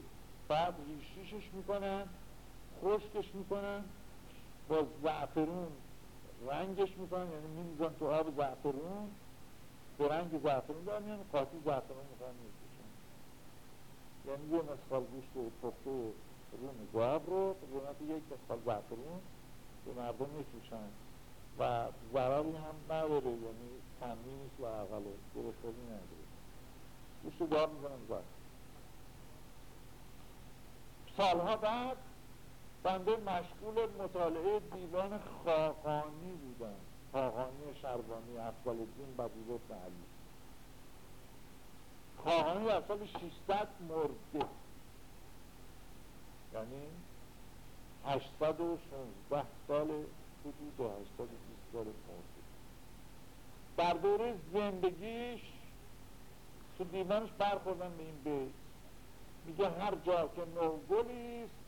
بعد ریشیشش می‌کنن خشکش می‌کنن با زعفرون رنگش می‌کنن یعنی میریزن تو آب زعفرون به رنگ زعفرون دارن یعنی قاطی زعفرون می‌کنن می‌کشن یعنی یه مسخال گوشت پخته روم گواب رو قیمت یک مسخال زعفرون به مردم میفروشن. و ضرری هم نداره یعنی تنمی نیست و اقل درستانی نداره. گوشت گواب می‌کنن زعفرون. سالها بعد بنده مشغول مطالعه دیوان خاقانی بودم. خاقانی شربانی افضل الدین بدوزت علی. خاقانی در سال 600 مرده. یعنی 816 سال حدود 820 سال مرده. در دوره زندگیش تو دیوانش برخوردن به این بیت. میگه هر جا که نوگلیست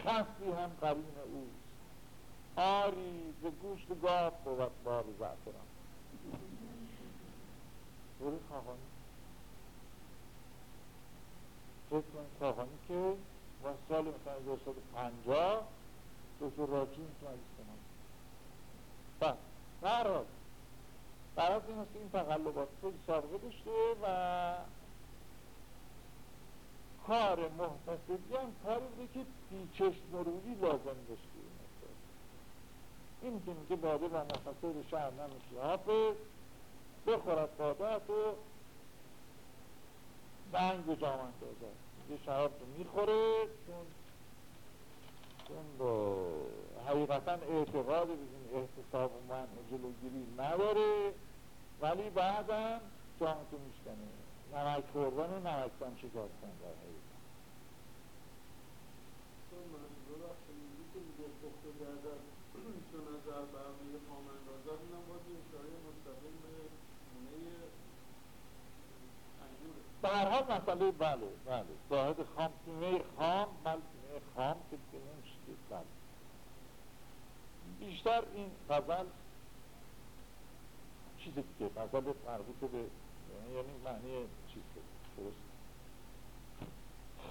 خستی هم قرین اوست. آری ز گوشت گاف بود بار زعفران دوره خواهانی. فکر خواهانی که و سال مثلا 1950 دکتر راجی می‌تونه کنم. بس برای برای این است این تقلبات خیلی سابقه داشته و کار محتسبی هم کاری بوده که بیچشم مروری لازم داشته این که میگه باده و محتسب شهر نمیشه حافظ بخورد بادت و بنگ و جامن داده. میگه شراب رو می‌خوره. چون چون با حقیقتا اعتقاد به این احتساب و من جلوگیری نداره. ولی بعدا جامتو میشکنه. نمک خوردن و در باز اشاره مستقیم به خونه به هر حال مسئله بله بله. زاهد خام سینه خام بله سینه خام که دیگه نمیشه بله. بیشتر این غزل چیز دیگه غزل مربوط به یعنی معنی چیز درست؟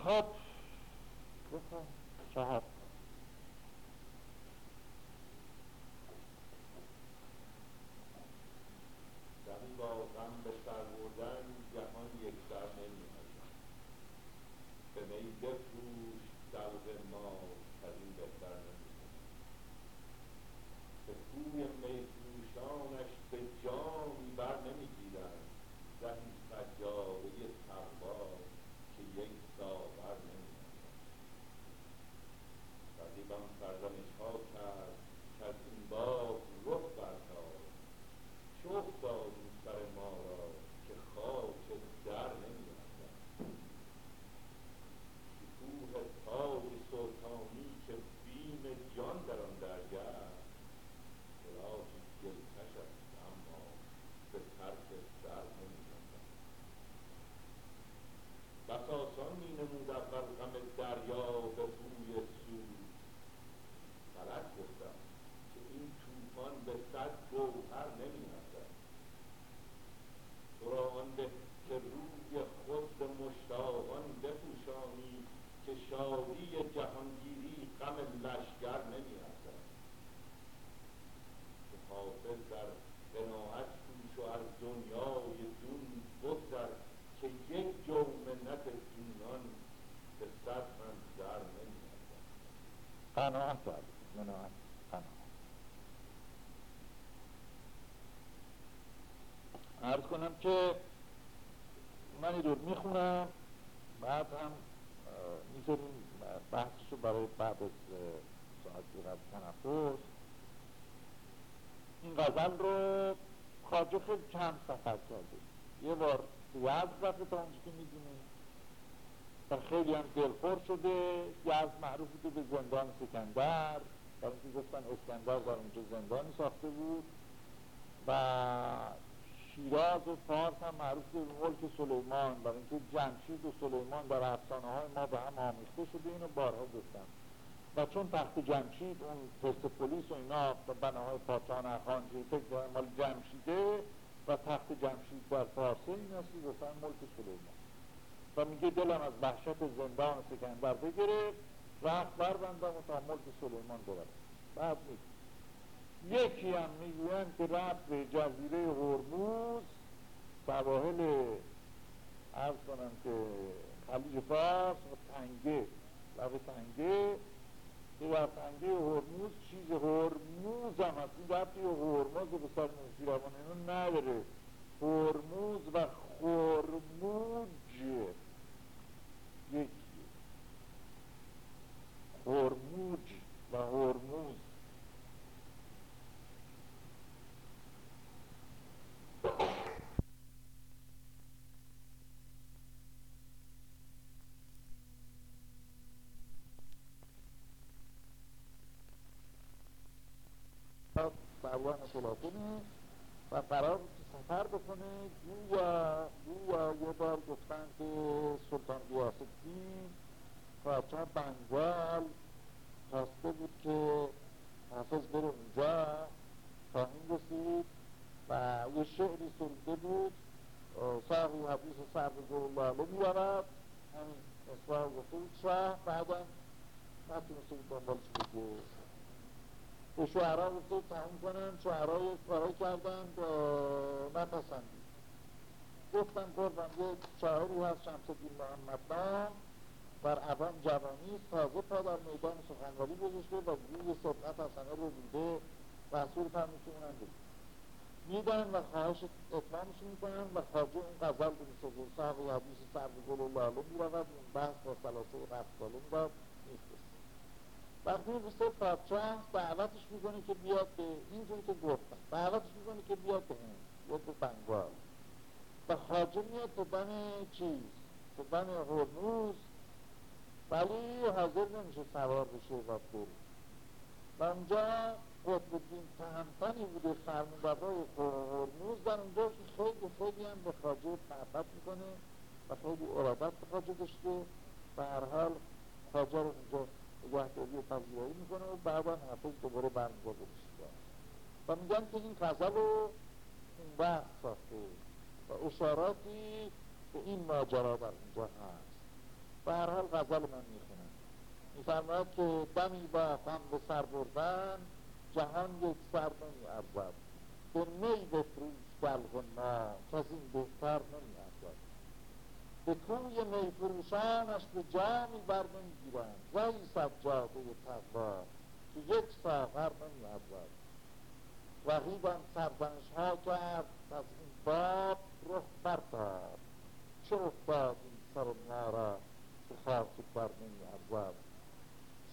خب. بخواه چهار. با غم به دریا به بوی سو غلط گفتم که این طوفان به صد کرده مناعت پناه عرض کنم که من این دور می‌خونم بعد هم می‌ذاریم بحثشو برای بعد از ساعتی قبل تنفس. این غزل رو خاجه خیلی چند سفر کرده یه بار یزد رفته تا اونجا که می‌دونیم. و خیلی هم دلخور شده یزد معروف بوده به زندان سکندر برای اینکه گفتن اسکندر در اونجا زندانی ساخته بود. و شیراز و فارس هم معروف به ملک سلیمان. برای اینکه جمشید و سلیمان در افسانه های ما به هم آمیخته شده اینو بارها گفتم. و چون تخت جمشید اون پولیس و اینا و بناهای پاچان اخانجی فکر مال جمشیده و تخت جمشید در فارسه این هستی ملک سلیمان. و میگه دلم از وحشت زندان سکندر بگیره رخت بربندم و تا ملک سلیمان ببرم بعد میگه. یکی هم می‌گویند که رفت به جزیره هرموز سواحل عرض کنم که خلیج فارس و تنگه لب تنگه. که در تنگه هرموز چیز هرموز هم هست. این رفتی هرموز به سر موسیقیان اینو نداره. هرموز و خرموج یکی هرموج و هرموز سروان کنه و قرار سفر بکنه گویا گویا یه بار گفتن که سلطان الدین پادشاه بنگال خواسته بود که حافظ بره اونجا. خواهیم رسید و یه شعری سرده بود. ساقی حدیث سر گل لاله میارد همین اصلاح گفته بود شاه. بعدم نتونسته بود دنبالش به شعرها گفته تموم کنن شعرها یک کارای کردن نپسندید گفتن گفتم یه شاعری هست شمس دین محمد نام بر عوام جوانی تازه پا در میدان سخنگاری گذاشته و گوی سبنت حسنه رو بوده رسول فرمیشه اونم بگید میدن و خواهش اتمامش می‌کنن و خواهش اون غزل به میشه ساق و حدیث سر گل و لالو می‌رود. اون بحث با سلاسه و رفت سالون میفرست وقتی مثل پادشاه دعوتش می‌کنه که بیاد به اینجوری که گفتم دعوتش می‌کنه که بیاد به این بیاد به بنگال و خواجه میاد به بن چیز به بن هرموز ولی حاضر نمیشه سوار بشه و بره و اونجا قطب الدین تهمتنی بوده فرمانبرای هرموز در اونجا که خیلی خیلی هم به خواجه محبت می‌کنه و خیلی ارادت به خواجه داشته و هر حال خواجه رو اونجا نگهداری و پذیرایی می‌کنه و بعدا حافظ دوباره برمیگرده به و میگن که این غزل رو اون وقت ساخته و اشاراتی به این ماجرا در اونجا هست و هر حال غزل من می‌خونم میفرماید که دمی با غم به سر بردن جهان یک سر نمی ارزد به می بفروش و نا کس این بهتر نمی به کوی می فروشانش به جامی بر نمی‌گیرند زی سجاده تقوا که یک ساغر نمی ارزد رقیبم سرزنش ها کرد از این باب رخ بردار. چه افتاد این سر نارا که خاک بر نمی ارزد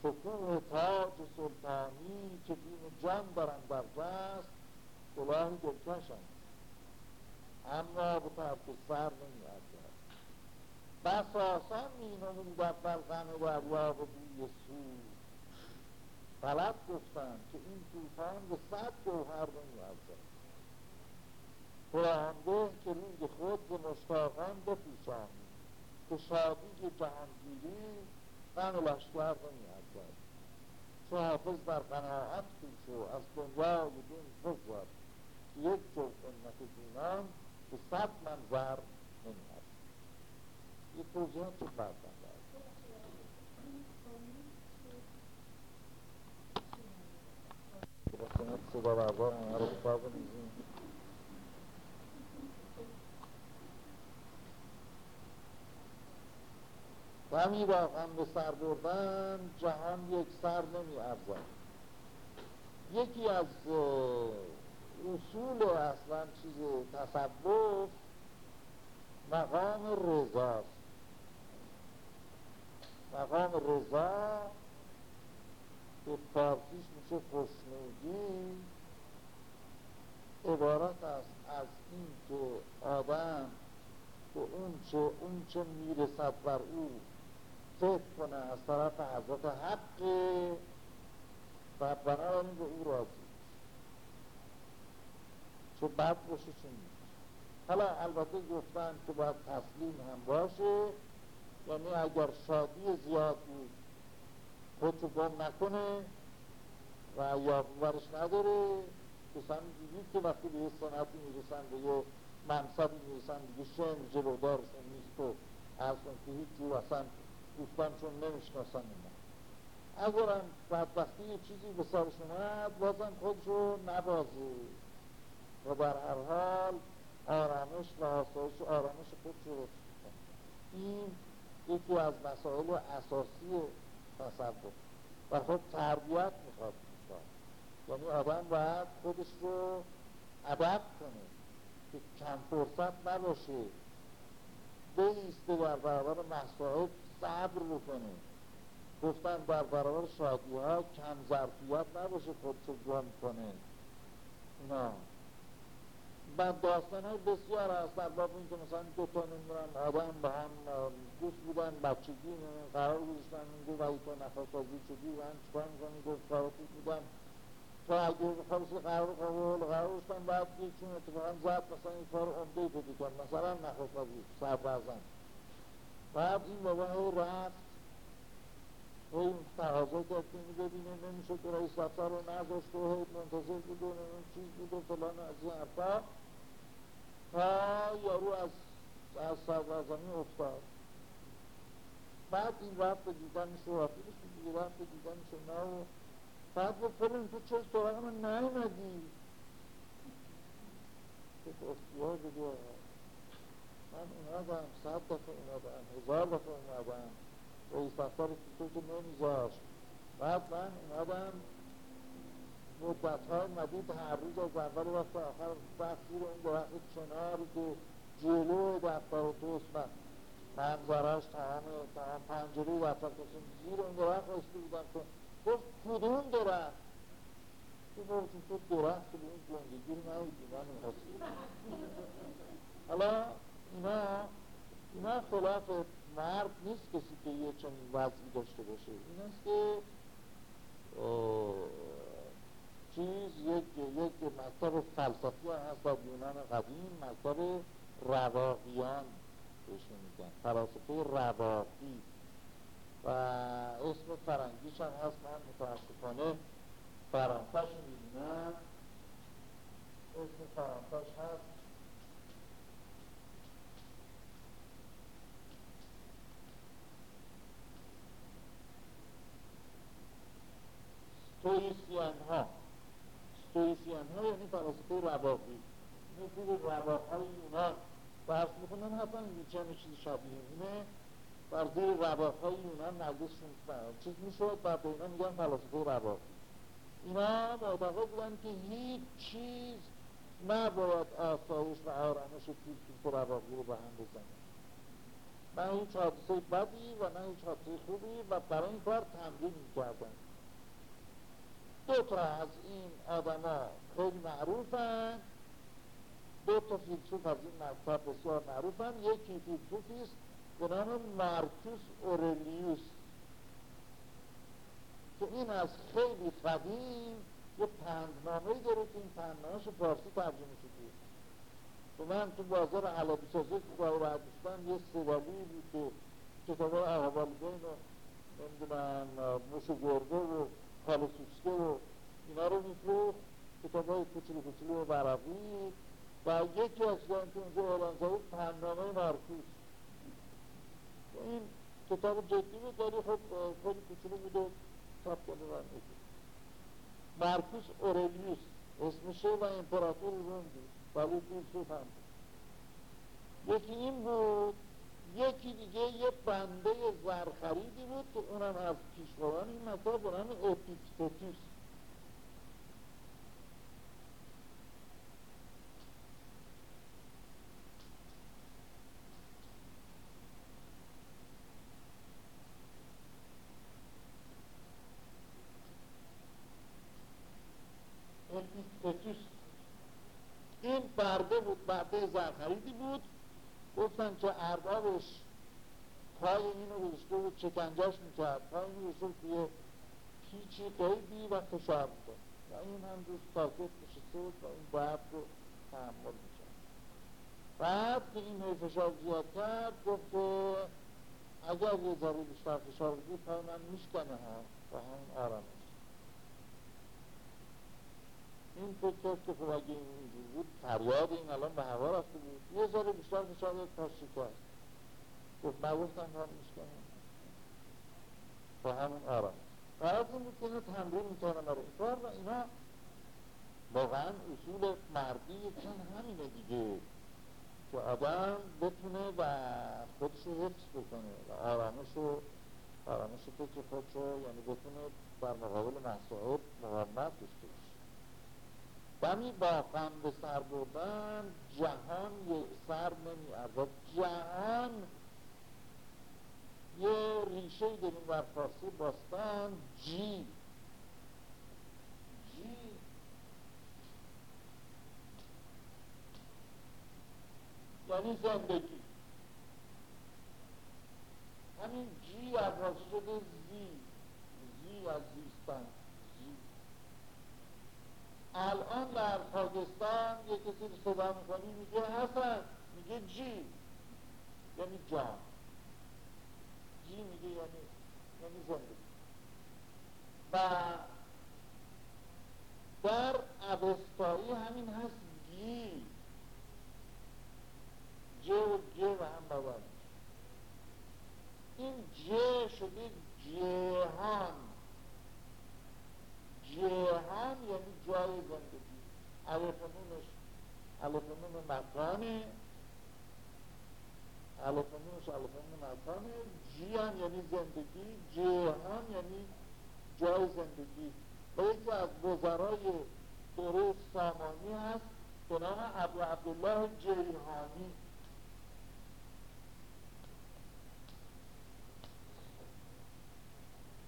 شکوه تاج سلطانی که دین جان برن در دست کلاه دلکشن اما به طرف سر نمی ارزد بساسا می نمود اول غم و ابواب بوی سود. غلط گفتن که این توفان به صد گوهر نمی ارزد قرآنگه که روی خود به مشتاقان بپوشانی که شادی جهانگیری غم لشکر نمی ارزد چو حافظ در قناعت پیش و از دنیای دین بگذر که یک جو امت دینان به صد منظر نمی صدا بردار رو کتاب میزیم و غمی را غم به سر بردن جهان یک سر نمی ارزد. یکی از اصول اصلا چیز تصوف مقام رضاست. مقام رضا به فارسیش میشه خوشنودی. عبارت است از این که آدم به اون چه اون چه می‌رسد بر او فکر کنه از طرف حضرت حق و بنابراین به او راضی چه بد باشه چه حالا البته گفتن که باید تسلیم هم باشه. یعنی اگر شادی زیاد بود خودشو گم نکنه و یا ورش نداره کسانی دیدید که وقتی به یه سنتی می‌رسن به یه منصبی می‌رسن دیگه شمر جلودارشون نیست و از اون که هیچ جور اصلا دوستانشون نمی‌شناسن اینا. اگرم بدبختی یه چیزی به سرش اومد بازم خودشو نبازه. و بر هر حال آرامش و آسایش آرامش خودشو این یکی از مسائل اساسی تصور. و خود تربیت می‌خواد یعنی آدم باید خودش رو ادب کنه که کم فرصت نباشه. بیسته در برابر مسائل صبر بکنه. گفتن در برابر شادی ها کم ظرفیت نباشه خودشو گم کنه. اینا بعد داستان های بسیار هست در باب این که مثلا دو تا نمی‌دونم آدم به هم دوست بودن بچگی قرار گذاشتن میگو ولی تو نفسازی شدی و هم چکار می‌کنی گفت کاراتی بودن. تا اگه خالص قرار قبول قرار گذاشتن بعد یکشون اتفاقا زد مثلا این کار عمده پیدا کن مثلا نفسازی سر برزن بعد این بابا هی رفت هی تقاضا کرد که ببینه نمیشه که رئیس دفتر رو نذاشت و هی منتظر بود و چیز بود و فلان از این حرفا. تا یارو از از سربرزنی افتاد. بعد این رفت به دیدن شوافیلش دیگه رفت به دیدن شما و بعد گفت فلان تو چه سراغ من نیومدی؟ که اختیار بگو من اومدم صد دفعه اومدم هزار دفعه اومدم. رئیس دفتر تو که نمیذاشت. بعد من اومدم مدت های مدید هر روز از اول وقت آخر وقت زیر اون درخت چنار که جلو دفتر توست من منظرش تمام تمام پنجره دفتر کسیم زیر اون درخت رسیده بودم که گفت کدوم درخت؟ باشون تو درخت به اون گنگگی رو نبودی من می‌خواستی حالا اینا اینا خلاف مرد نیست کسی که یه چنین وضعی داشته باشه. این است که چیز یک یک مکتب فلسفی هست در یونان قدیم مکتب رواقیان بهش میگن فلاسفه رواقی. و اسم فرنگیش هم هست من متاسفانه فرانسش می‌بینم اسم فرانسش هست. ستویسیان ها ستویسیان ها یعنی فلاسفه رواقی مثل رواق های یونان برس می‌کنن حتما چه چیز شبیه اینه بر زیر رواق های یونان نزدشون چیز می‌شد و به اینا میگن فلاسفه رواقی اینا معتقد بودن که هیچ چیز نباید آسایش و آرامش فیلسوف و رواقی رو به هم بزنه نه هیچ حادثه بدی و نه هیچ حادثه خوبی و برای این کار تمرین می‌کردن دو تا از این آدم ها خیلی معروفن. دو تا فیلسوف از این مذهب بسیار معروفن. یکی فیلسوفی است به نام مارکوس اورلیوس که این از خیلی قدیم یه پندنامه داره که این پندنامهش فارسی ترجمه شده که من تو بازار علابی سازی که باید برداشتم یه سوالی بود که کتاب احوالدین و نمی‌دونم موش گرده و کالسوسکه و اینا رو میفروخت کتاب های کچلو کچلو و برقی و یکی از که اونجا اعلان زده پندنامه مارکوس این کتاب جدی بود ولی خب خیلی کچلو بود و چاپ کرده من مارکوس اورلیوس اسمشه و امپراتور روم بود ولی فیلسوف هم بود یکی این بود یکی دیگه یه بنده زرخریدی بود که اونم از پیشروان این مطلب به نام اپیکتتوس این برده بود برده زرخریدی بود. گفتن که اربابش پای اینو گذاشته بود چکنجاش می‌کرد. پای اینو گذاشته توی پیچی قیدی و فشار می‌کرد. و این هم دوست ساکت نشسته بود و این برد رو تحمل می‌کرد. بعد که این فشار زیاد کرد گفت اگر یه ذره بیشتر فشار بود پای من میشکنه هم. و هم آرام این فکر کرد که خب اگه این بود فریاد این الان به هوا رفته بود. یه ذره بیشتر فشار داد تا شکست. گفت نگفتم هم میشکنم با همون آرام. قرار این بود که اینا تمرین می‌کنن برای این کار و اینا واقعا اصول مردی چون همینه دیگه. که آدم بتونه و خودش رو حفظ بکنه و آرامش رو آرامش فکر خودش رو یعنی بتونه بر مقابل مسائل مقاومت داشته باشه. دمی با غم به سر بردن جهان یک سر نمی جهان یه ریشه داریم بر فارسی باستان جی. جی. یعنی زندگی. همین جی از شده زی. زی از زیستن. زی الان در پاکستان یه کسی صدا می‌کنی میگه حسن میگه جی یعنی جان. جی میگه یعنی یعنی زندگی. و در عوستایی همین هست گی جه و جه و هم بابر این جه شده جهان جهان یعنی جای زندگی الفنونش الفنون مکانه الفنونش الفنون مکانه جیان یعنی زندگی جهان یعنی جای زندگی و یکی از وزرای دوره سامانی هست به نام ابو عبدالله جیهانی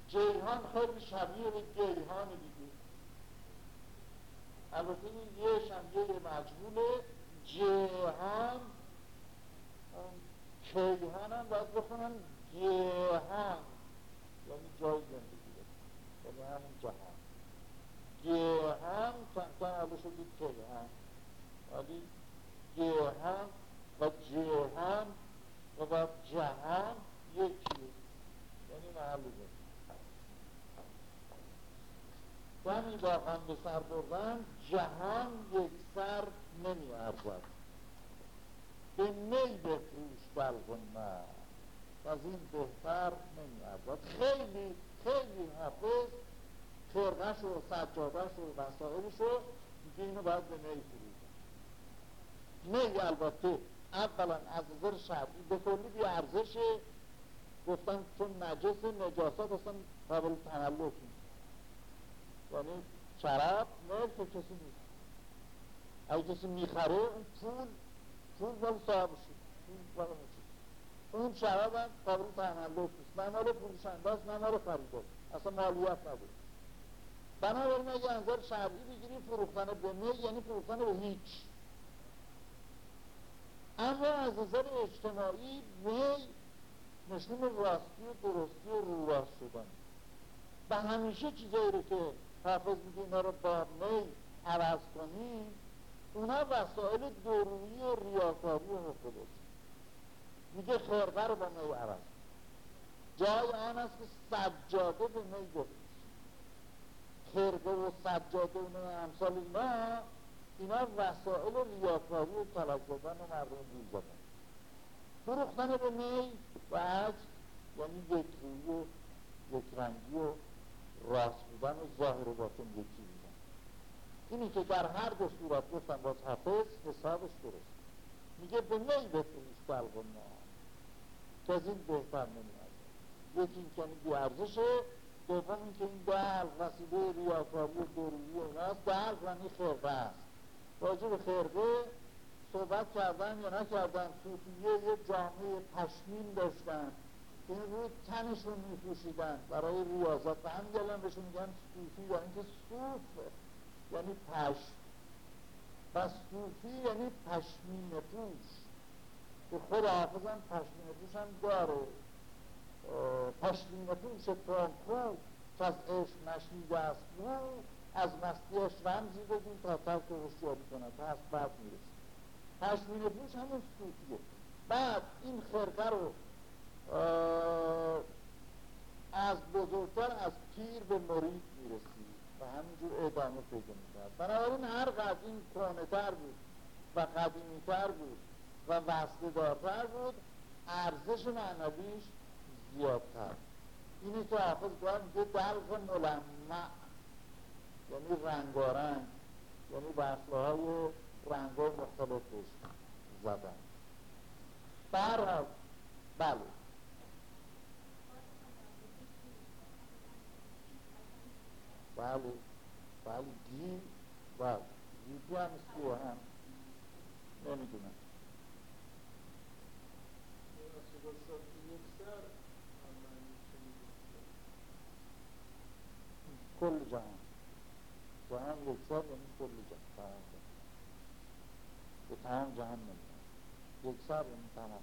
جیهان خیلی شبیه به گیهان دیگه. البته این یه شمیه مجموله جیهان کیهان هم باید بخونن گیهان یعنی جای زندگی یعنی همین جهان. گیهان کمتر علی شدید کیهان. ولی گیهان و جهان و بعد جهان یکی. یعنی محل زندگی دمی با هم به سر بردن جهان یک سر نمی ارزد. به می بفروش بلغن از این بهتر نمی ارزد. خیلی خیلی حافظ خرقش و سجادش و وسائلش رو میگه اینو باید به می فروشن می البته اولا از نظر شرعی به کلی بی ارزشه گفتن چون نجس نجاسات اصلا قابل نیست. یعنی شراب ملک کسی نیست. اگه کسی می‌خره پول پول مال صاحبشه پول اون شراب هم قابل تملک نیست. نه مال فروشنده است نه مال خریدار. اصلا مالیت نبود. بنابراین اگه انظر شرعی بگیری فروختن به می یعنی فروختن به هیچ. اما از نظر اجتماعی می نشون راستی و درستی و رو راست شدن. و همیشه چیزایی رو که حافظ میگه اینا رو با می عوض کنی اونا وسایل درویی و ریاکاری و حقوق میگه خرقه رو با می عوض جای آن است که سجاده به می گفت خرقه و سجاده و امثال اینا اینا وسائل ریاکاری و طلب کردن و مردم دور زدن. فروختن به می و عجل یعنی یک روی و یک رنگی و راست بودن و ظاهر و باطن یکی بودن اینی که در هر دو صورت گفتن باز حفظ حسابش درست. میگه به می بفروش بلغ ما که از این بهتر نمیاد یکی این که بیارزشه دوم اینکه این دلق وسیله ریاکاری و درویی و ایناست دلق یعنی خرقه است. راجع به خرقه صحبت کردن یا نکردن؟ صوفیه یه جامعه پشمین داشتن. این روی تنشون میپوشیدن. برای ریاضت و همین دلن بهشون میگن صوفی یا اینکه صوف یعنی پشم و صوفی یعنی پشمین پوش. که خود حافظم پشمین پوش هم داره. پشمین پوش تانکو که از عشق نشنیده است. او از مستیش رمزی بدون تا ترک هوشیاری تا از بعد می‌رسه. پشمین پوش همون صوفیه. بعد این خرقه رو از بزرگتر از پیر به مرید می‌رسید و همینجور ادامه پیدا می‌کرد. بنابراین هر قدر این کنهتر بود و قدیمیتر بود و وصله دارتر بود ارزش معنویش زیادتر. اینی که حافظ باید میگه دلق ملمع یعنی رنگارنگ یعنی وصله های رنگ های مختلف زدن. برحال بله. بله بله گی بله گیتی هم سو هم نمی‌دونم کل جهان جهان یک سر یعنی کل جهان به تمام جهان یعنی تمام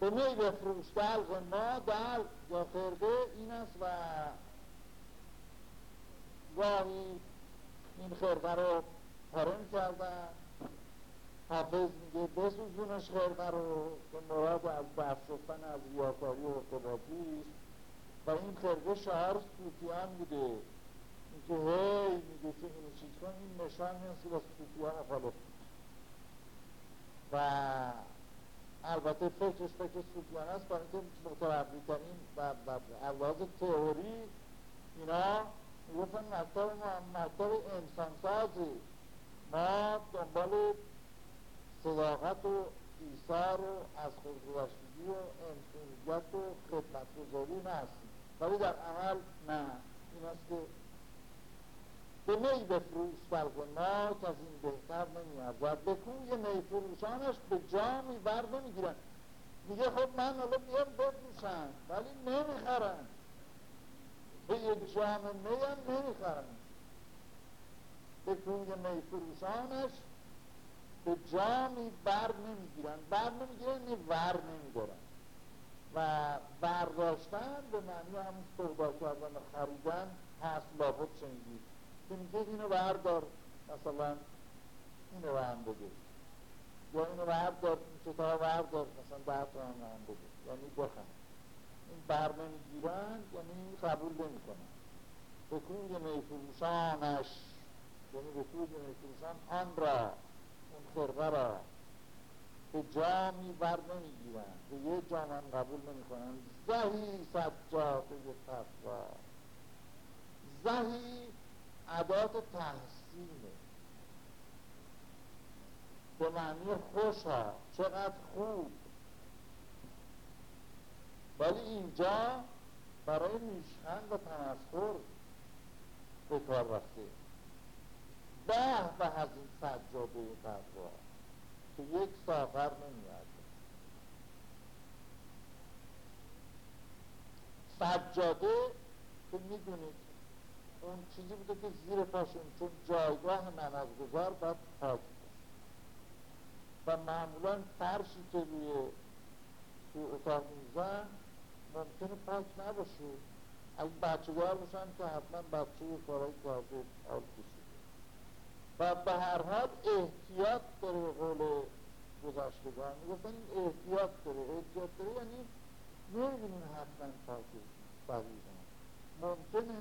به ما دلق یا خرده این است و گاهی این خرقه رو پرن کردن. حافظ میگه بسوزونش خرقه رو که مراد از برشفتن از ریاکاری و ارتباطی و این خرقه شهر صوفیان بوده. اینکه هی میگه که اینو چیز کن این نشان نیستی با صوفیان مخالف و البته فکرش فکر صوفیان است برای اینکه متربی ترین و لحاظ تئوری اینا می‌گفتن مکتب ما مکتب انسانسازی ما دنبال صداقت و ایثار و از خودگذشتگی و انسانیت و خدمت گذاری نهستیم ولی در عمل نه. این است که به می بفروش بلکه ما که از این بهتر نمیاد و به کوی می فروشانش به جامی بر نمی‌گیرن. میگه خب من حالا بیام بفروشن ولی نمی‌خرن به یک جام می هم نمی‌خرن به کوی می فروشانش به جامی بر نمی‌گیرن. بر نمی‌گیرن یعنی ور نمیدارن. و برداشتن به معنی هم سودا کردن و خریدن هست لابد شنگید که میگه اینو بردار. مثلا اینو به هم بده. یا اینو بردار این کتاب بردار؟ مثلا ده تا هم بده. یعنی بخن این بر نمی‌گیرن یعنی قبول نمی کنن به کوی میفروشانش یعنی به کوی میفروشان آن را اون خرقه را به جامی بر نمی‌گیرن به یه جام هم قبول نمی کنن زهی سجاده تقوا زهی عدات تحسینه به معنی خوش ها. چقدر خوب. ولی اینجا برای نیشخند و تمسخر به کار رفته. به به از این سجاده تقوا که یک سافر نمیاد. سجاده که می‌دونید اون چیزی بوده که زیر پاشون چون جایگاه نمازگذار باید پاک و معمولا فرشی که روی تو اتاق میزن ممکنه پاک نباشه. از بچه دار باشن که حتما بچه کارهای کرده آل کشیده. و به هر حال احتیاط داره به قول گذشتگان. می‌گفتن این احتیاط داره. احتیاط داره یعنی نمی‌دونین حتما پاکه بقیه ممکنه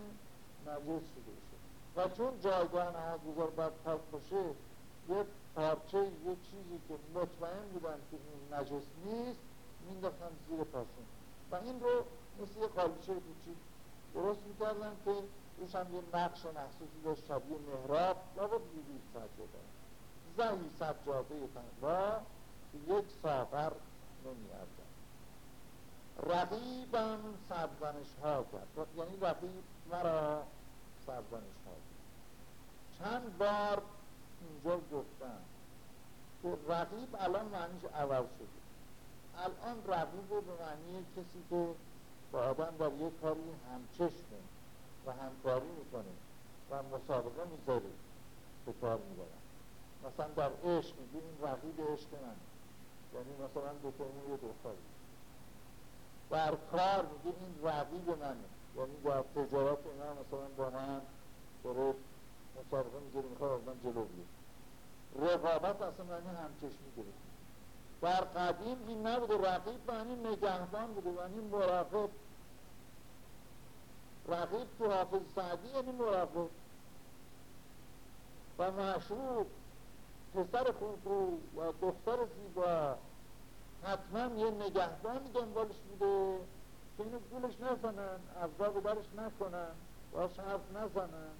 نجس شده باشه. و چون جایگاه نماز گذار باید پاک باشه یه پارچه یه چیزی که مطمئن بودن که این نجس نیست مینداختن زیر پاشون و این رو مثل یه قالچه کوچیک درست می‌کردن که روش هم یه نقش محسوسی داشت شبیه محراب. لابد بیبی سجاده زهی سجاده که یک سافر نمیاردن. رقیبم سرزنش ها کرد یعنی رقیب مرا سرزنش ها کرد. چند بار اینجا گفتم که رقیب الان معنیش عوض شده. الان رقیب به معنی کسی که با آدم در یک کاری همچشمه و همکاری می‌کنه و مسابقه می‌ذاره به کار می‌برن. مثلا در عشق میگه این رقیب عشق من. یعنی مثلا دو یه دختری. در کار میگه این رقیب منه یعنی در تجارت اینا مثلا با من داره مسابقه می‌گیره می‌خواد از من جلو بیه رقابت اصلا معنی همچشمی گرفت. در قدیم این نبود رقیب معنی نگهبان بوده یعنی مراقب رقیب تو حافظ سعدی یعنی مراقب و مشروب پسر خوب و دختر زیبا. حتما یه نگهبانی دنبالش بوده که اینو گولش نزنن به درش نکنن باش حرف نزنن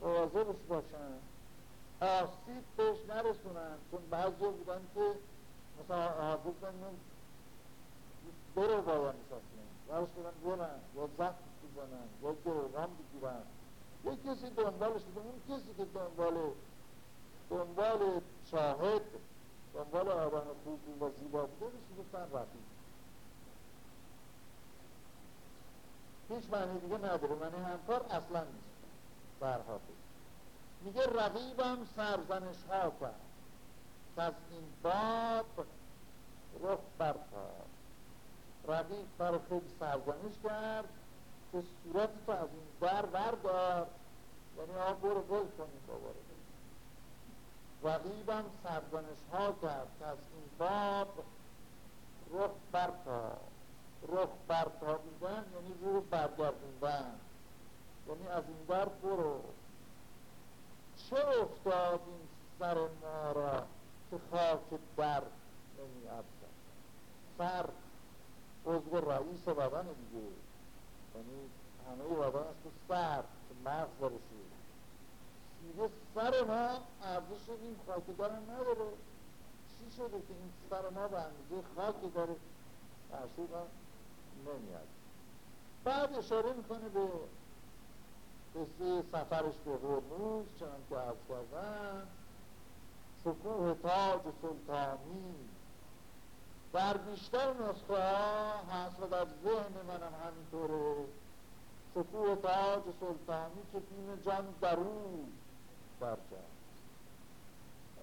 مواظبش باشن. آسیب بهش نرسونن چون بعضی بودن که مثلا حافظ برو بابا نشستن برش کنن گونن یا زخم بزنن یا گروغم بگیرن یه کسی دنبالش بوده اون کسی که دنبال دنبال شاهد دنبال آدم خوب و زیبا بوده بهش می‌گفتن رفیق هیچ معنی دیگه نداره معنی همکار اصلا نیست برحافظ میگه رقیبم سرزنش ها کرد از این باب رخ برتاد رقیب برای خیلی سرزنش کرد که صورت تو از این در بردار. یعنی آب برو گل کنیم بابا رقیبم سرزنش ها کرد که از این باب رخ برتا رخ برتابیدن یعنی رو برگردوندن. یعنی از این در برو. چه افتاد این سر ما را؟ که خاک در نمی افزد سر عضو رئیس بدن دیگه. یعنی همه بدن است که سر که مغز داره میگه سر ما ارزش این خاکدار نداره. چی شده که این سر ما به اندازه خاک داره؟ تحصیل نمیاد بعد اشاره می‌کنه به قصه سفرش به هرموز چنان که از کردن سکوه تاج سلطانی در بیشتر نسخه هست و در ذهن منم همینطوره. سکوه تاج سلطانی که بین جان درون برجه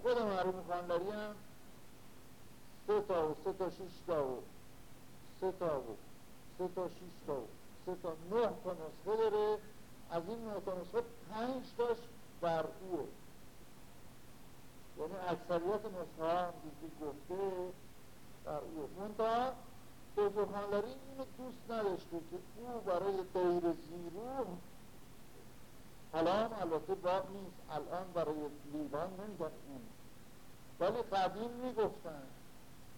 خود مرحوم خانداری هم سه تا و سه تا شیش تا و سه تا و سه تا شیش تا و سه تا نه تا نسخه داره. از این نه تا نسخه پنج تاش بر اوه یعنی اکثریت نسخه هم دیگه گفته در منتها دوزو خانداری اینو دوست نداشته که او برای دیر زیرو الان البته باب نیست. الان برای لیوان نمیگن اون. ولی قدیم می‌گفتن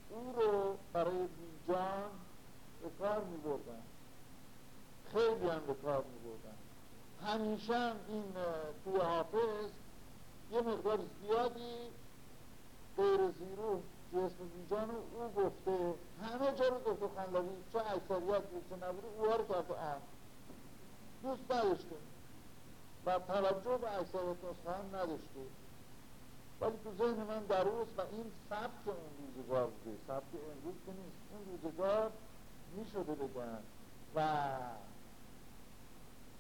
او رو برای بیجان به کار میبردن. خیلی هم به کار میبردن. همیشه این توی حافظ یه مقدار زیادی غیر زیرو اسم بیجان او گفته. همه جا رو گفته خانلوی چه اکثریت بود چه نبوده اوها رو کرده آن دوست نداشته. و توجه به اکثریت نسخه نداشته. ولی تو ذهن من دروس و این سبک اون روزگار بوده. سبک امروز که نیست. اون روزگار می شده بگن و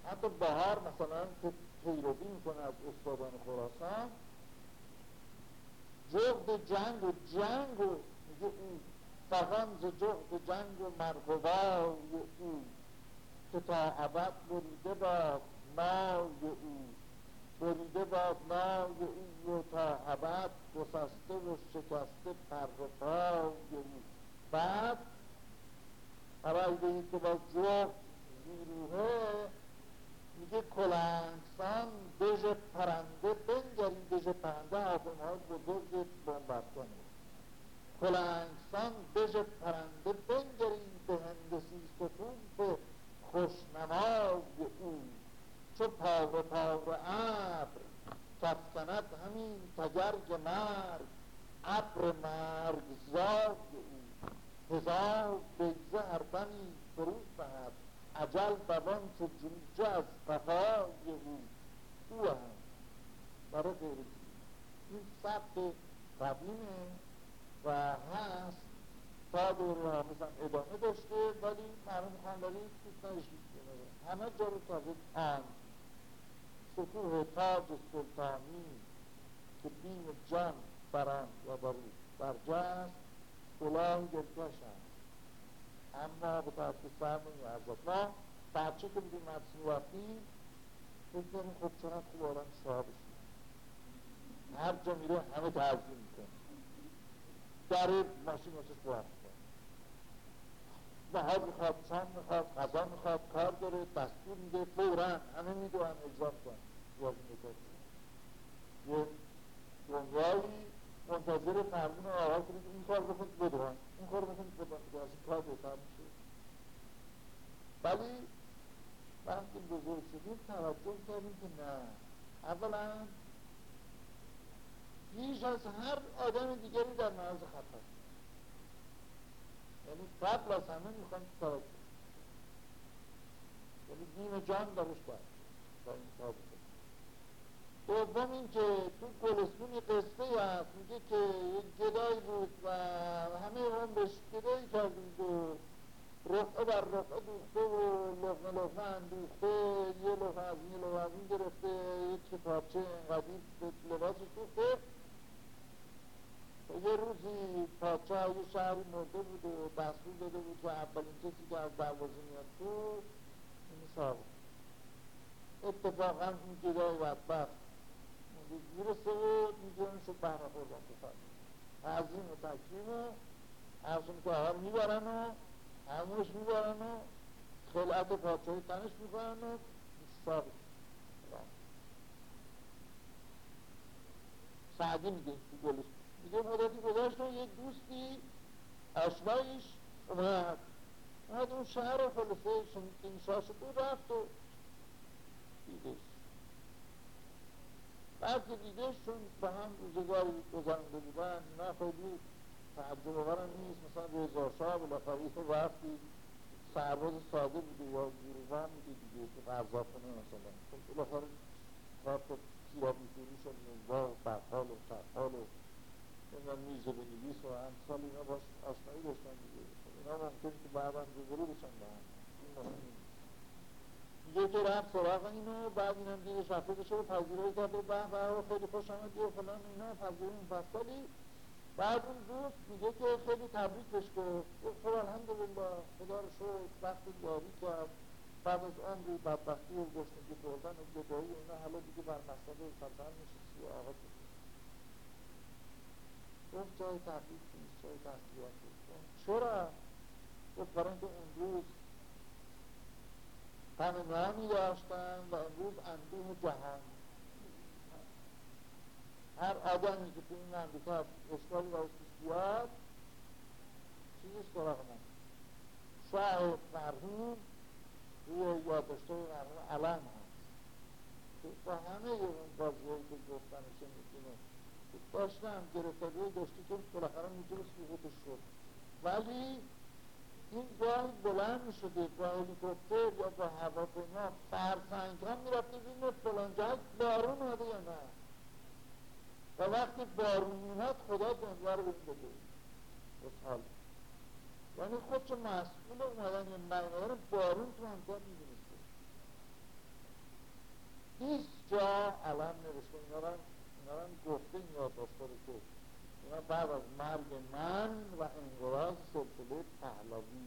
حتی بهار مثلا که پیروی می‌کنه از استادان خراسان. جغد جنگ و جنگ و میگه او فقط ز جغد جنگ و مرغوای او. که تا عبد بریده باد نای او. بریده باد نای او. و تا عبد گسسته و شکسته پر او. بعد به که با جفت زیروه میگه کلنگسان دژ پرنده بنگرید دژ پرنده آدم های بزرگ کنه کلنگسان دژ پرنده بنگرید به هندسی ستون به خوشنمای او. چو پاور پاور ابر کفکند همین تگرگ مرگ ابر مرگ زاد او. هزار بگزه هر دمی فروز دهد. عجل دوان چو جوجه از قفای او او هم برای غیر این سبت قدیمه و هست. تا دوره مثلا ادامه داشته ولی مرحوم خانداری دوست نداشته همه جا رو تازه تن سطوح تاج سلطانی که بیم جان برند و برو برجست کلاه دلکش هست. اما به طرف سر نمیارزد ما بچه که بودیم مدرسه وقتی فکر کنیم خب چقدر خوب آدم شاه هر جا میره همه تعظیم می‌کنه. در ماشین واسه باید نهار می‌خواد چند می‌خواد غذا می‌خواد کار داره دستور میده فورا همه می‌دونن اجزام کن یه دنیایی منتظر فرمون آقا کنید این کار بکنید بدون این کار بکنید بدون که از این کار بهتر میشه. ولی وقتی بزرگ شدیم توجه کردیم که نه. اولا بیش از هر آدم دیگری در معرض خطر یعنی قبل از همه می‌خوان توجه یعنی دین جان درش باید. با این کار دوم اینکه تو گلستون یه قصه هست میگه که یک گدایی بود و همه عمرش گدایی کردید و رفعه بر رفعه دوخته و لغمه لغمه اندوخته یه لغمه از این لغمه از این گرفته یک کتابچه اینقدیر به لباسش دوخته. یه روزی پاچه یه شهری مرده بود و دستور داده بود و اولین کسی که از دروازه میاد تو این صاحب اتفاقا این گدای بدبخت. می‌رسه و اون شد بهره خوردن تو تعظیم و تکریم و ارزون که آهار می‌برن و همونش می‌برن و خلعت پاچه تنش می‌کنن و ثابت سعدی میگه تو گلش. میگه مدتی گذاشت و یک دوستی اشبایش اومد. اومد اون شهر و خلصه این شاه شد رفت و دیدش بعد که چون به هم روزگاری گذرنده بودن نه خیلی تعجب آورم نیست. مثلا رضا شاه بالاخره یه وقتی سرباز ساده بوده یا گروهان بوده دیگه که غذا کنه مثلا. خب بالاخره کار تو سیاه میتونیش و نوزا و برحال و سرحال و نمی‌دونم میزه به نویس و امثال اینا باش آشنایی داشتن دیگه. خب اینا ممکن که بعدا روبرو بشن به هم. این مهم یه که رفت سراغ اینو بعد اینم دیگه شفته بشه و پذیرایی کرده به به خیلی خوش آمد و فلان اینا پذیرایی مفصلی بعد اون دوست میگه که خیلی تبریک بهش گفت. گفت خب الحمدلله خدا رو شد وقت یاری کرد بعد از عمری بدبختی و گشنگی خوردن و گدایی و اینا حالا دیگه بر مسئله خطر نشستی و آقا گفت جای تبریک نیست جای تسلیت چرا؟ گفت برای اینکه اون روز غم نامی داشتن و امروز اندوه جهان هر آدمی که تو این امریکا اشکالی و بیاد چیزش سراغ من شاه مرحوم روی یادداشته مرحوم علم هست. با همه اون بازیهایی که گفتن شنیدینه داشتم گرفتاری داشتی که بالاخره می‌تونست سقوطش شد. ولی این گاهی بلند شده با هلیکوپتر یا با هواپیما فرسنگ ها می رفته بینه فلان جهت بارون اومده یا نه؟ و وقتی بارون میاد خدا دنیا رو بین بده خوشحال یعنی خود چه مسئول اومدن یه معنی بارون تو همکار می دونسته هیچ جا علم نوشته اینا رو رو گفته این یاد داشته که اینا بعد از مرگ من و انقراض سلسله پهلاوی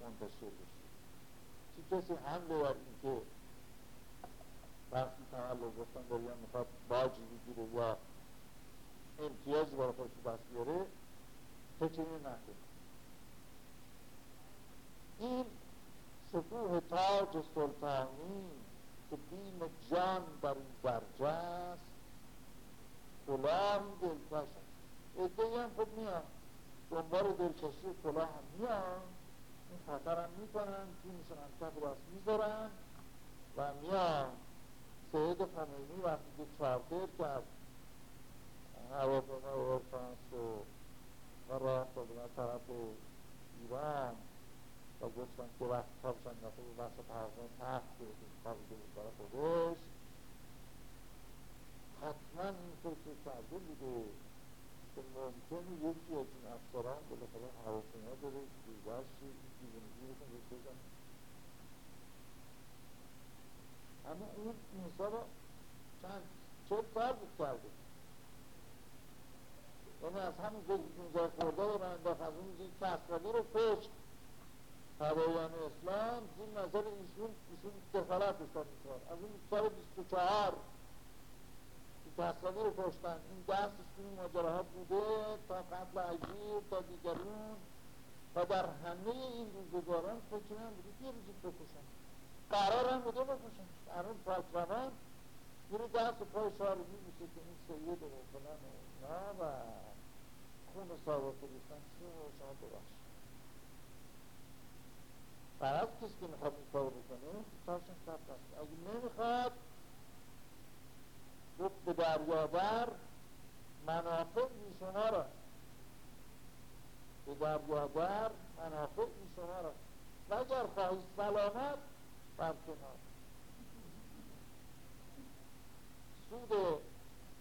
منتشر بشه چی کسی حمله بر این که وقتی تولد گفتن داریم می‌خواد باجی بگیره یا امتیازی برای خودش دست بیاره فکری نکنه این سطوح تاج سلطانی که بیم جان بر این برجست کلاه دلکش ادهی هم خب میان. دنبال دلکشی کلاه هم میان. این خطر هم می‌کنن جونشون هم کف راست می‌ذارن و میان. سید خمینی وقتی که چارتر کرد هواپیما و فرانس و راه و به طرف ایران. و گفتم که وقت کتابش انداخته به بحث پرزن تحت گرفته خوابیده بود برای خودش. حتما این فکر کرده بوده. که ممکنه یکی از این افسران بالاخره هواپیما داره این دیوونگی رو کنه بزن اما اون موسا رو چند چه بود کرده یعنی از همون که اونجا خورده رو انداخت از اون رو کشت هوایان اسلام زیر نظر ایشون ایشون دخالت این کار از اون سال 24 رو کشتن. این دستش این ماجراها بوده تا قبل عجیر تا دیگرون. و در همه این روزگاران فکر هم بوده که روزی بکشن. قرار هم بوده بکشن. قرار پاکروان میره دست و پای رو میبوسه که این سید و فلان اینا و خون سابقه ریختن چه شما ببخش برای کسی که می‌خواد این کار بکنه کارشون ثبت است. اگه نمی‌خواد به دریادر منافع شما را. به دریادر منافع شما را. و اگر خواهی سلامت برکنار سود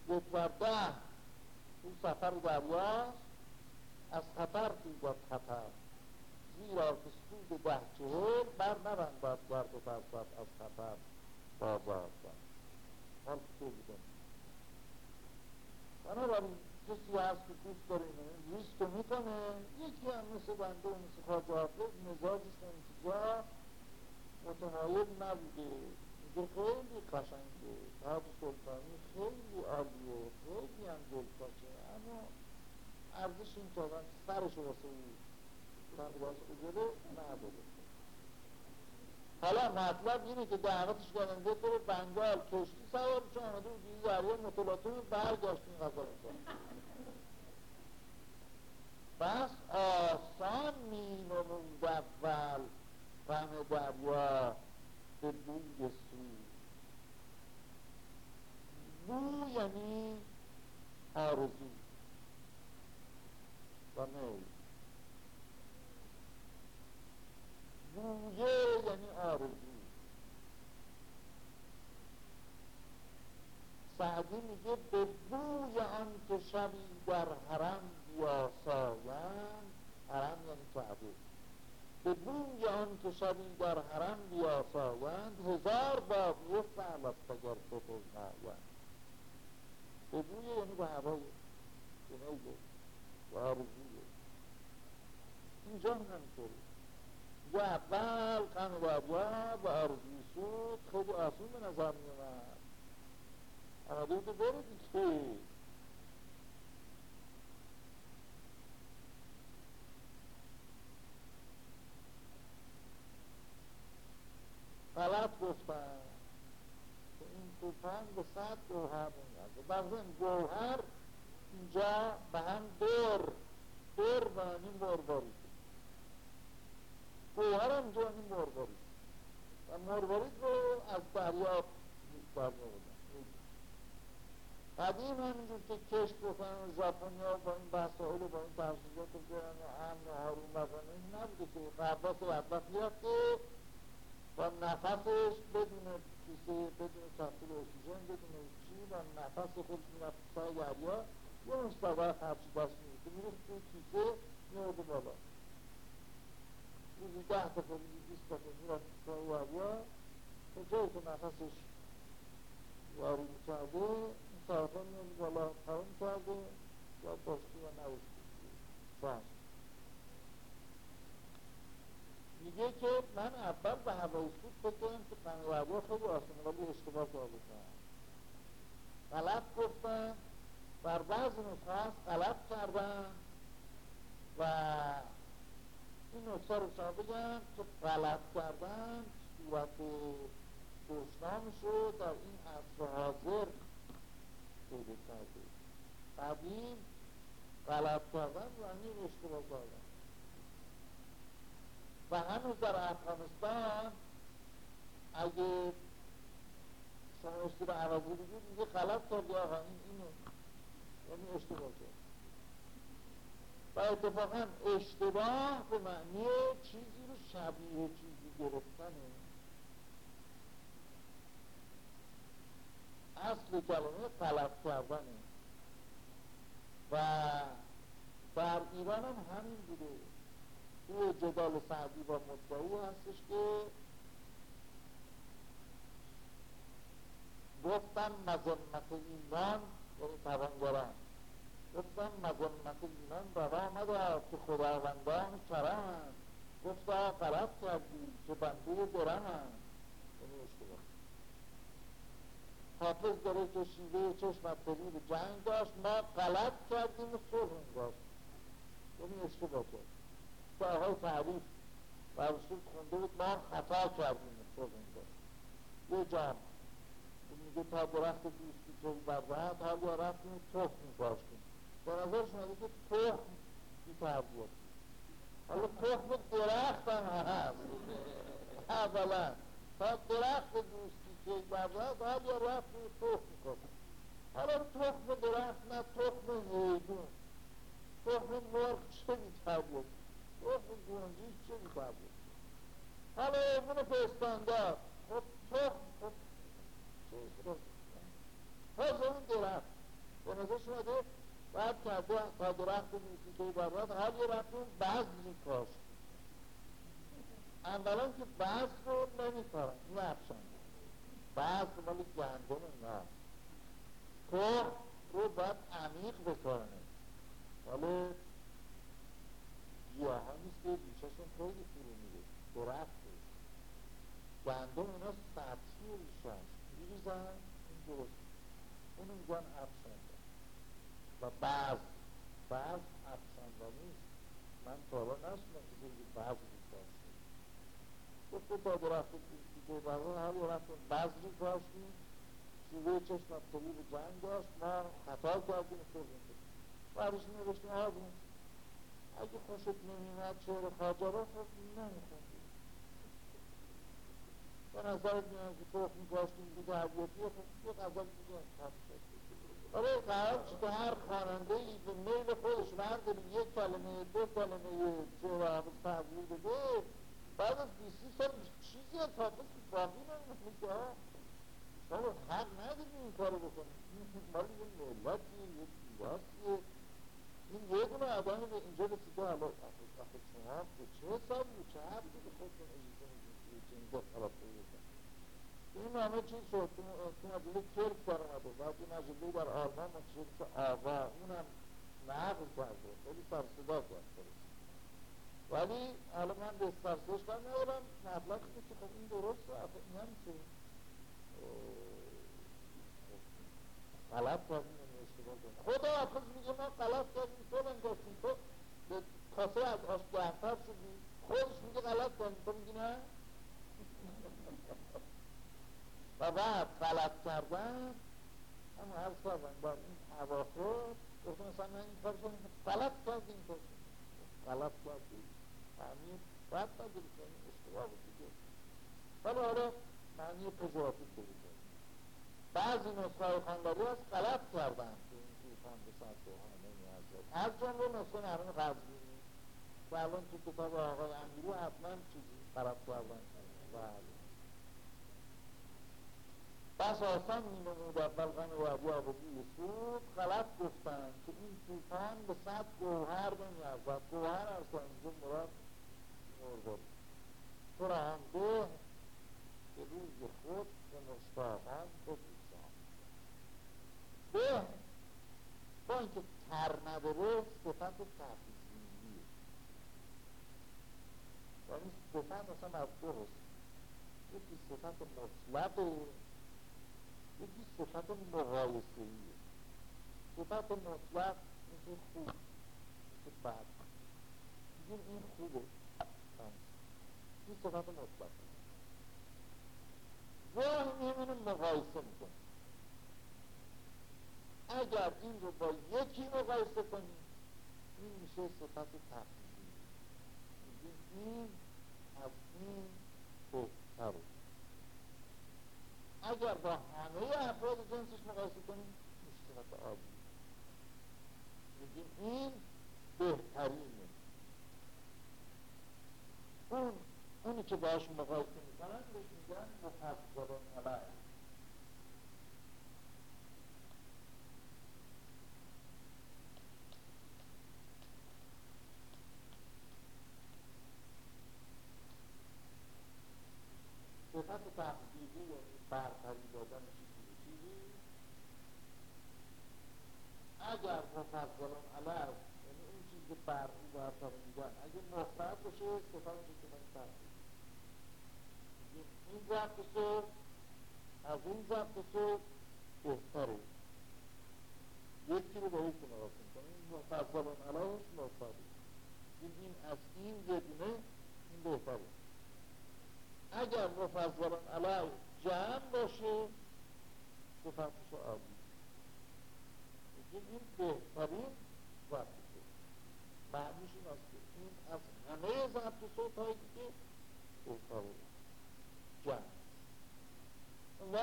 یک بر ده تو سفر دریاست از خطر خیزد خطر. زیرا که سود ده چهل بر نبندد گرد و از خطر. بازار. حال تو بودن بنابراین کسی هست که دوست داره اینه ریسک رو می‌کنه یکی هم مثل بنده و مثل خواجه حافظ مزاجش اونجا متمایل نبوده. میگه خیلی قشنگه. تاج سلطانی خیلی عالیه خیلی هم دلپاچه اما ارزش این طبعا سرش واسه او تقواز بگیره نداره. حالا مطلب اینه که دعوتش کردن به تو بنگال کشتی سوار چون آمده بود دیگه دریا مطلعاتون برگشت این غذا بس آسان می نمود اول غم دریا به بوی سو بو یعنی آرزو و میل بویه یعنی آرزو. سعدی میگه به بوی آن که شبی در حرم بیاسایند حرم یعنی کعبه به بوی آن که شبی در حرم بیاسایند هزار باقیه فعلت اگر بپوز نایند به بوی یعنی به هوای به میله به آرزویه اینجا هم همینطوری و اول غم دریا و آرزوی سود خیلی آسون به نظر می اومد. آمده بود بره دیگه. غلط گفتن که این توفن به صد گوهر میاد بعضی گوهر اینجا به هم دور. دور معنی مرباری گوهر هم جانی مروارید و مروارید رو از دریا برمی بودن قدیم همینجور که کشت بکنن و ژاپنیا با این بسائل و با این تحصیلات رو بیارن و امن و هارون بکنن این نبوده که قباس و بدبخت بیافته با نفسش بدون کیسه بدون کپسول اکسیژن بدون چی با نفس خودش می‌رفت سای دریا یه مستقبل خرچی دست می‌رفت می‌رفت توی کیسه میرده بالا روزی ده دفعه روزی بیست دفعه می‌رفت تا دریا تا جایی که نفسش وارد کرده این طرفا میاد بالا تمام کرده یا باشتی و بس میگه که من اول به هوای سود که قنواریا خیلی آسانه ولی اشتباه کردم غلط گفتم بر بعض نسخه غلط کردم و این نکته رو شما بگم که غلط کردن صورت دشنامش رو در این عصر حاضر پیدا کرده قدیم غلط کردن یعنی اشتباه کردن. و هنوز در افغانستان اگه شما اشتباه عوضی بگید میگه غلط کردی آقا این اینه یعنی اشتباه کرد. و اتفاقا اشتباه به معنی چیزی رو شبیه چیزی گرفتنه اصل کلمه طلب کردنه و در ایران هم همین بوده. جدال سعدی با مدعی هستش که گفتن مذمت ایمان یعنی توانگران گفتن مذمت ایمان روا مدار که خداوندان کرم گفتا غلط کردی که بنده درم هم یعنی اشتباه حافظ داره که شیوه چشمت به جنگ داشت ما غلط کردیم صلح داشت. یعنی اشتباه کرد آقای تعریف و رسول خونده بود ما خطا کردیم صلح داشت. یه جمع. میگه تا درخت دوستی که برده حال یا رفتیم تخم کاشتیم. به نظر شما که تخم بی تربیت حالا تخم درخت هم هست. اولا تا درخت دوستی که برده حال یا رفتیم تخم کاشتیم حالا تخم درخت نه تخم هیدون تخم مرغ چه بی تربیت تخم گونجی چه بی تربیت حالا ایمون پستاندار خب تخم خب حاضر اون درخت. به نظر شده بعد کرده تا درخت موسیقی که برات حال یه رفتون بذری کاشت اولا که بذر رو نمیکارن افشان بذر مالی گندم اینا کار رو باید عمیق بکارنه ولی گیاه ها نیست که ریشهشون خیلی فرو میره درخت گندم اینا سطحی هست میریزن این درست. اونو میگن افشانده و بعض افشانده نیست من تارا نشنم که بگی بعض ریکاشتی گفته تا درخت دیگه برای هر یه رفتون بعض ریکاشتی شیوه چشم ابتلی به جنگ داشت ما خطا کردیم خوبیم بعدش نوشتیم آدم اگه خوشت نمیمد شعر خاجه را خب نمیخوندیم به نظر میان که تخم میکاشتیم دیگه عبیتیه خب یه غزل دیگه انتخاب شد. برای قرار که هر خواننده ای به میل خودش برداره یک کلمه دو کلمه شعر حافظ تحضیر بده بعد از بیسی سال چیزی از حافظ باقی نمیمونه که ها شما حق نداریم این کارو بکنیم مال یه ملتی یه دیواسیه این یه دونه آدم به اینجا رسیده حالا آخه شما به چه حسابی چه حرفی به خودتون اجازه اینجا این همه چیز شد. تو مجله ترک در اومده بعد این مجله در آلمان منتشر که آقا اونم نقل کرده. خیلی سرصدا کرد ولی حالا من به سرصداش کار ندارم مبلغ که خب این درست این هم که غلط کردیم. اشتباه کردیم. خدا حافظ میگه ما غلط کردیم. تو بنداختیم تو به کاسه از آش گهتر شدی. خودش میگه غلط کردیم. تو میگی نه؟ و بعد غلط کردن اما هر کردن با این اواخر گفتم مثلا من این کار کنیم غلط کردیم غلط کردیم معنی باید نداری کنیم اشتباه بود دیگه. ولی آره معنی پژواتیک بودی بعضی نسخه های خانداری هست غلط کردن. که این توفان به ساعت دوهانه نیازد از جمله نسخه نرون قبضینی که الان تو کتاب آقای امیرو حتما چیزی غلط کردن. بله. بس آسان می نمود اول غم و ابو عبدی سود غلط گفتن که این توفان به صد گوهر نمیارزد گوهر ارسان اینجا مراد مرغل تو را هم به که روی خود به مشتاقان بپوشان به با اینکه تر نداره صفت تفیزیلیه یعنی صفت اصلا از دو هست یکی صفت مطلقه یکی صفت مقایسه صفت مطلق میشه خوب که بد میگیم این خوبه. این صفت مطلق گاه میمونه مقایسه می‌کنه اگر این رو با یکی مقایسه کنیم این میشه صفت تفصیلی میگیم این از این بهتره اگر با همه افراد جنسش مقایسه کنیم صفت آب میگیم این بهترینه اون اونی که باش مقایسه می‌کنن بهش میگن مفضل عمل صفت تحمیل اگر مفضلون علیه یعنی اون چیز که برقی برتری میدن اگه مفرد باشه صفت می‌کنن تحقیقی این ضبط صبح از این ضبط صبح بهتره یکی رو با یکی نگاه کنیم مفضلون علیهش مفضل این از این یه دونه این بهتره اگر مفضلان علیه جمع باشه صفتش عالی این بهترین ضبط صوت معنیش این است که این از همه ضبط صوت هایی که بهتره جمع و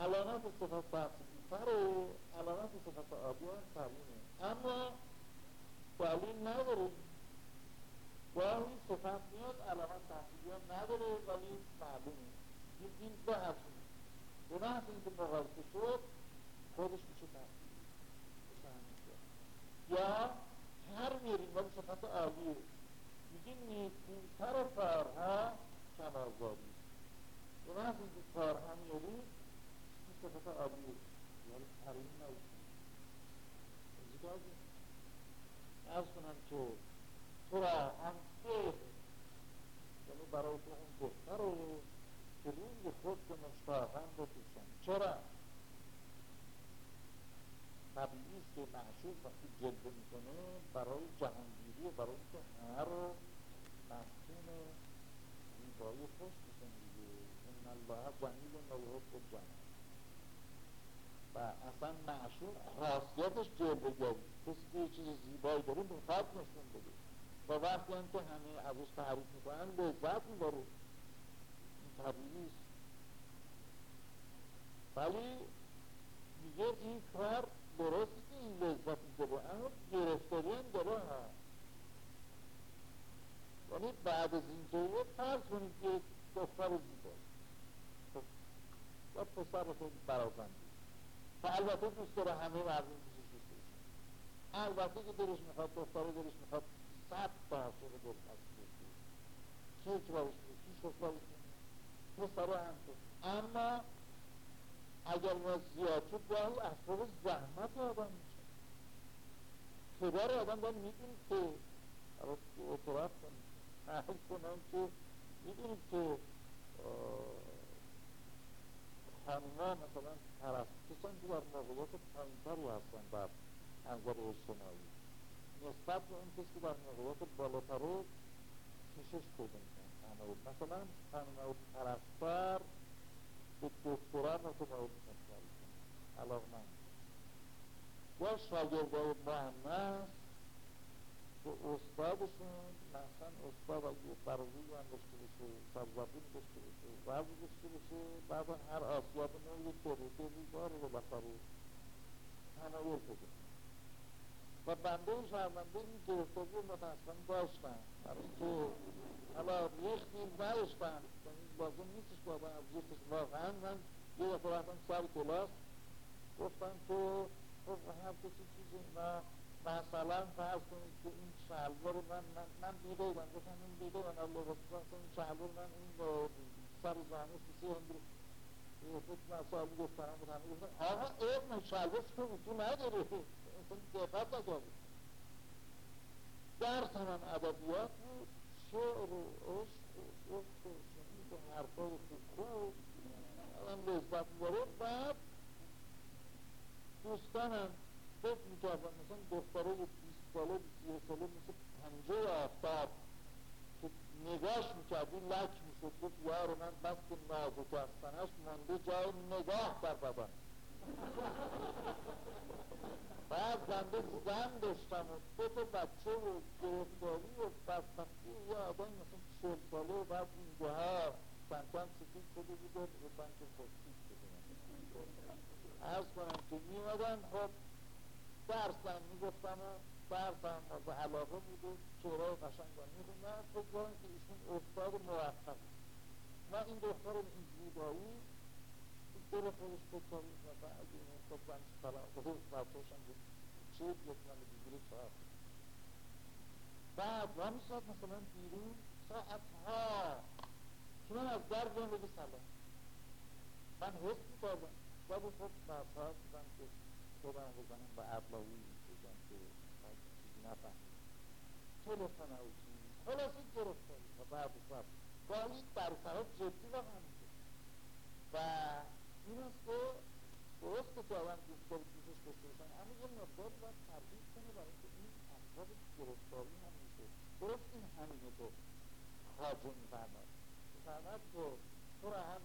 علامت صفت تحصیلیتر و علامت صفت عالی هم تعلیمه اما تعلیم نداره گاهی صفت میاد علامت تحصیلی هم نداره ولی معلومه این این دو حرفونه به محض اینکه مقایسه شد خودش میشه تحصیلی یا هر میریم ولی صفت عالیه میگیم نیکوتر کارها کمازاری به محض اینکه کارها میاری این صفت عالیه یعنی حریم نوشید ارز کنم که تو را هم به یعنی برای تو اون بهتر رو که روی خود به مشتاقم بپوشم چرا؟ طبیعی است که معشوق وقتی جلوه می‌کنه برای جهانگیری و برای اینکه همه رو مفتون زیبایی خوش بکن دیگه. ان الله جمیل و یحب الجمال. و اصلا معشوق خاصیتش جلوه گری کسی که یه چیز زیبایی داره می‌خواد نشون بده. و وقتی هم که همه ازش تعریف می‌کنن لذت می‌بره این طبیعی است ولی میگه این کار درست این لذت داره اما گرفتاری هم داره ها یعنی بعد از این که فرض کنید که دختر زیبا. خب. یا پسر خیلی برازنده و البته دوست داره همه مردم دوستش دوست داره البته که دلش می‌خواد دختر دلش می‌خواد صد تا عاشق دل هست کیک براش کیش براش پسر هم اما اگر ما زیاد شد گاهی اسباب زحمت آدم میشه پدر آدم باید می‌دونید که اعتراف کنید احل کنم که می‌دونید که خانوما مثلا پرستشن که در موقعیت پایینتری هستن بر انظر اجتماعی نسبت به اون کسی که در موقعیت بالاتر کشش پیدا می‌کنن مثلا خانم پرستر به دکتران متفاوت می‌کنن علاقمند یا شاگردهای مهندس به استادشون مثلا استاد اگه برزوی هم داشته باشه سرزبون داشته باشه وضع داشته باشه بعد هر آسیاب نوع یک تروته داره رو بخاره تناول بده و بنده و شرمنده این رو متاسفانه داشتن برای اینکه حالا ریختیم نداشتن یعنی لازم نیستش آدم از ریختش واقعا من یه دفعه رفتم سر کلاس گفتم که خب هر کسی چیزی اینا مثلا فرض کنید که این شلوار من من من بیده من گفتم این بیده من الله گفتم این شلوار من این سر زمین کسی هندو خود مسائل گفتم بود همه گفتم آقا ابن شلوار تو نداره اصلا دقت نکرده درس هم ادبیات بود شعر و عشق و عشق و شنید و حرفای خوب خوب الان لذت می‌بره بعد دوستانم فکر می‌کردن مثلا دختره بیست ساله بیست ساله مثل پنجه آفتاب که نگاش می‌کردی لک می‌شد گفت یار من بس که نازک هستنش مانده جای نگاه در بدن بعد بنده زن داشتم و دو تا بچه و گرفتاری و بدبختی و یه آدم مثلا چهل ساله و بعد این جاها سنتن سفید شده بود و گفتن که خودسید شده عرض کنم که میمدن خب درسم می‌گفتم و صرف و علاقه بوده شعرهای قشنگ رو میخوندن فکر کنم که ایشون استاد موفق و این دختر این زیبایی دل خودش بکنید و بعد این خود من سلام خود فرسوشم بود چه من دیگری ساعت بعد و ساعت مثلا بیرون ساعتها که من از در بیان بگه سلام من حس می‌کردم ولی خب بعدها بودم که خودم بزنم به ابلاوی بگم که چیزی نفهمید تلفن اوچی خلاصی گرفتاری و بعد سب گاهی در طرف جدی میشه و این که درست که آدم داری دوستش داشته باشن اما یه مقدار باید تربیت کنه برای که این اسباب گرفتاری هم میشه درست این همینه که خاجه میفرماد که تو را هم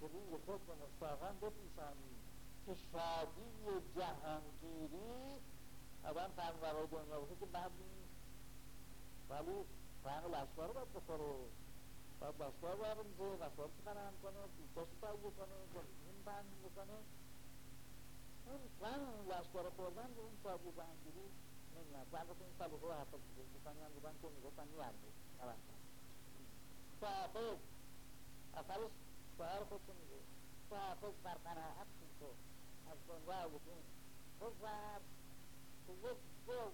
به روی خود به مستقم بپیسانی که شادی جهانگیری آدم تنورای دنیا باشه که بعد نیست ولی لشکر رو باید باید لشکر برمیزه لشکر رو خرم کنه دوستاش تایید کنه زمین بند بکنه اون لشکر رو خوردن به اون شادی جهانگیری نمیاد البته این سابقه رو حتی بکنی هم بودن که می‌گفتن میارده صحافظ اثرش شعر خودشو میگه صحافظ بر قناعت تو. از دنیا بودیم بگذر که یک جز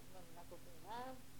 من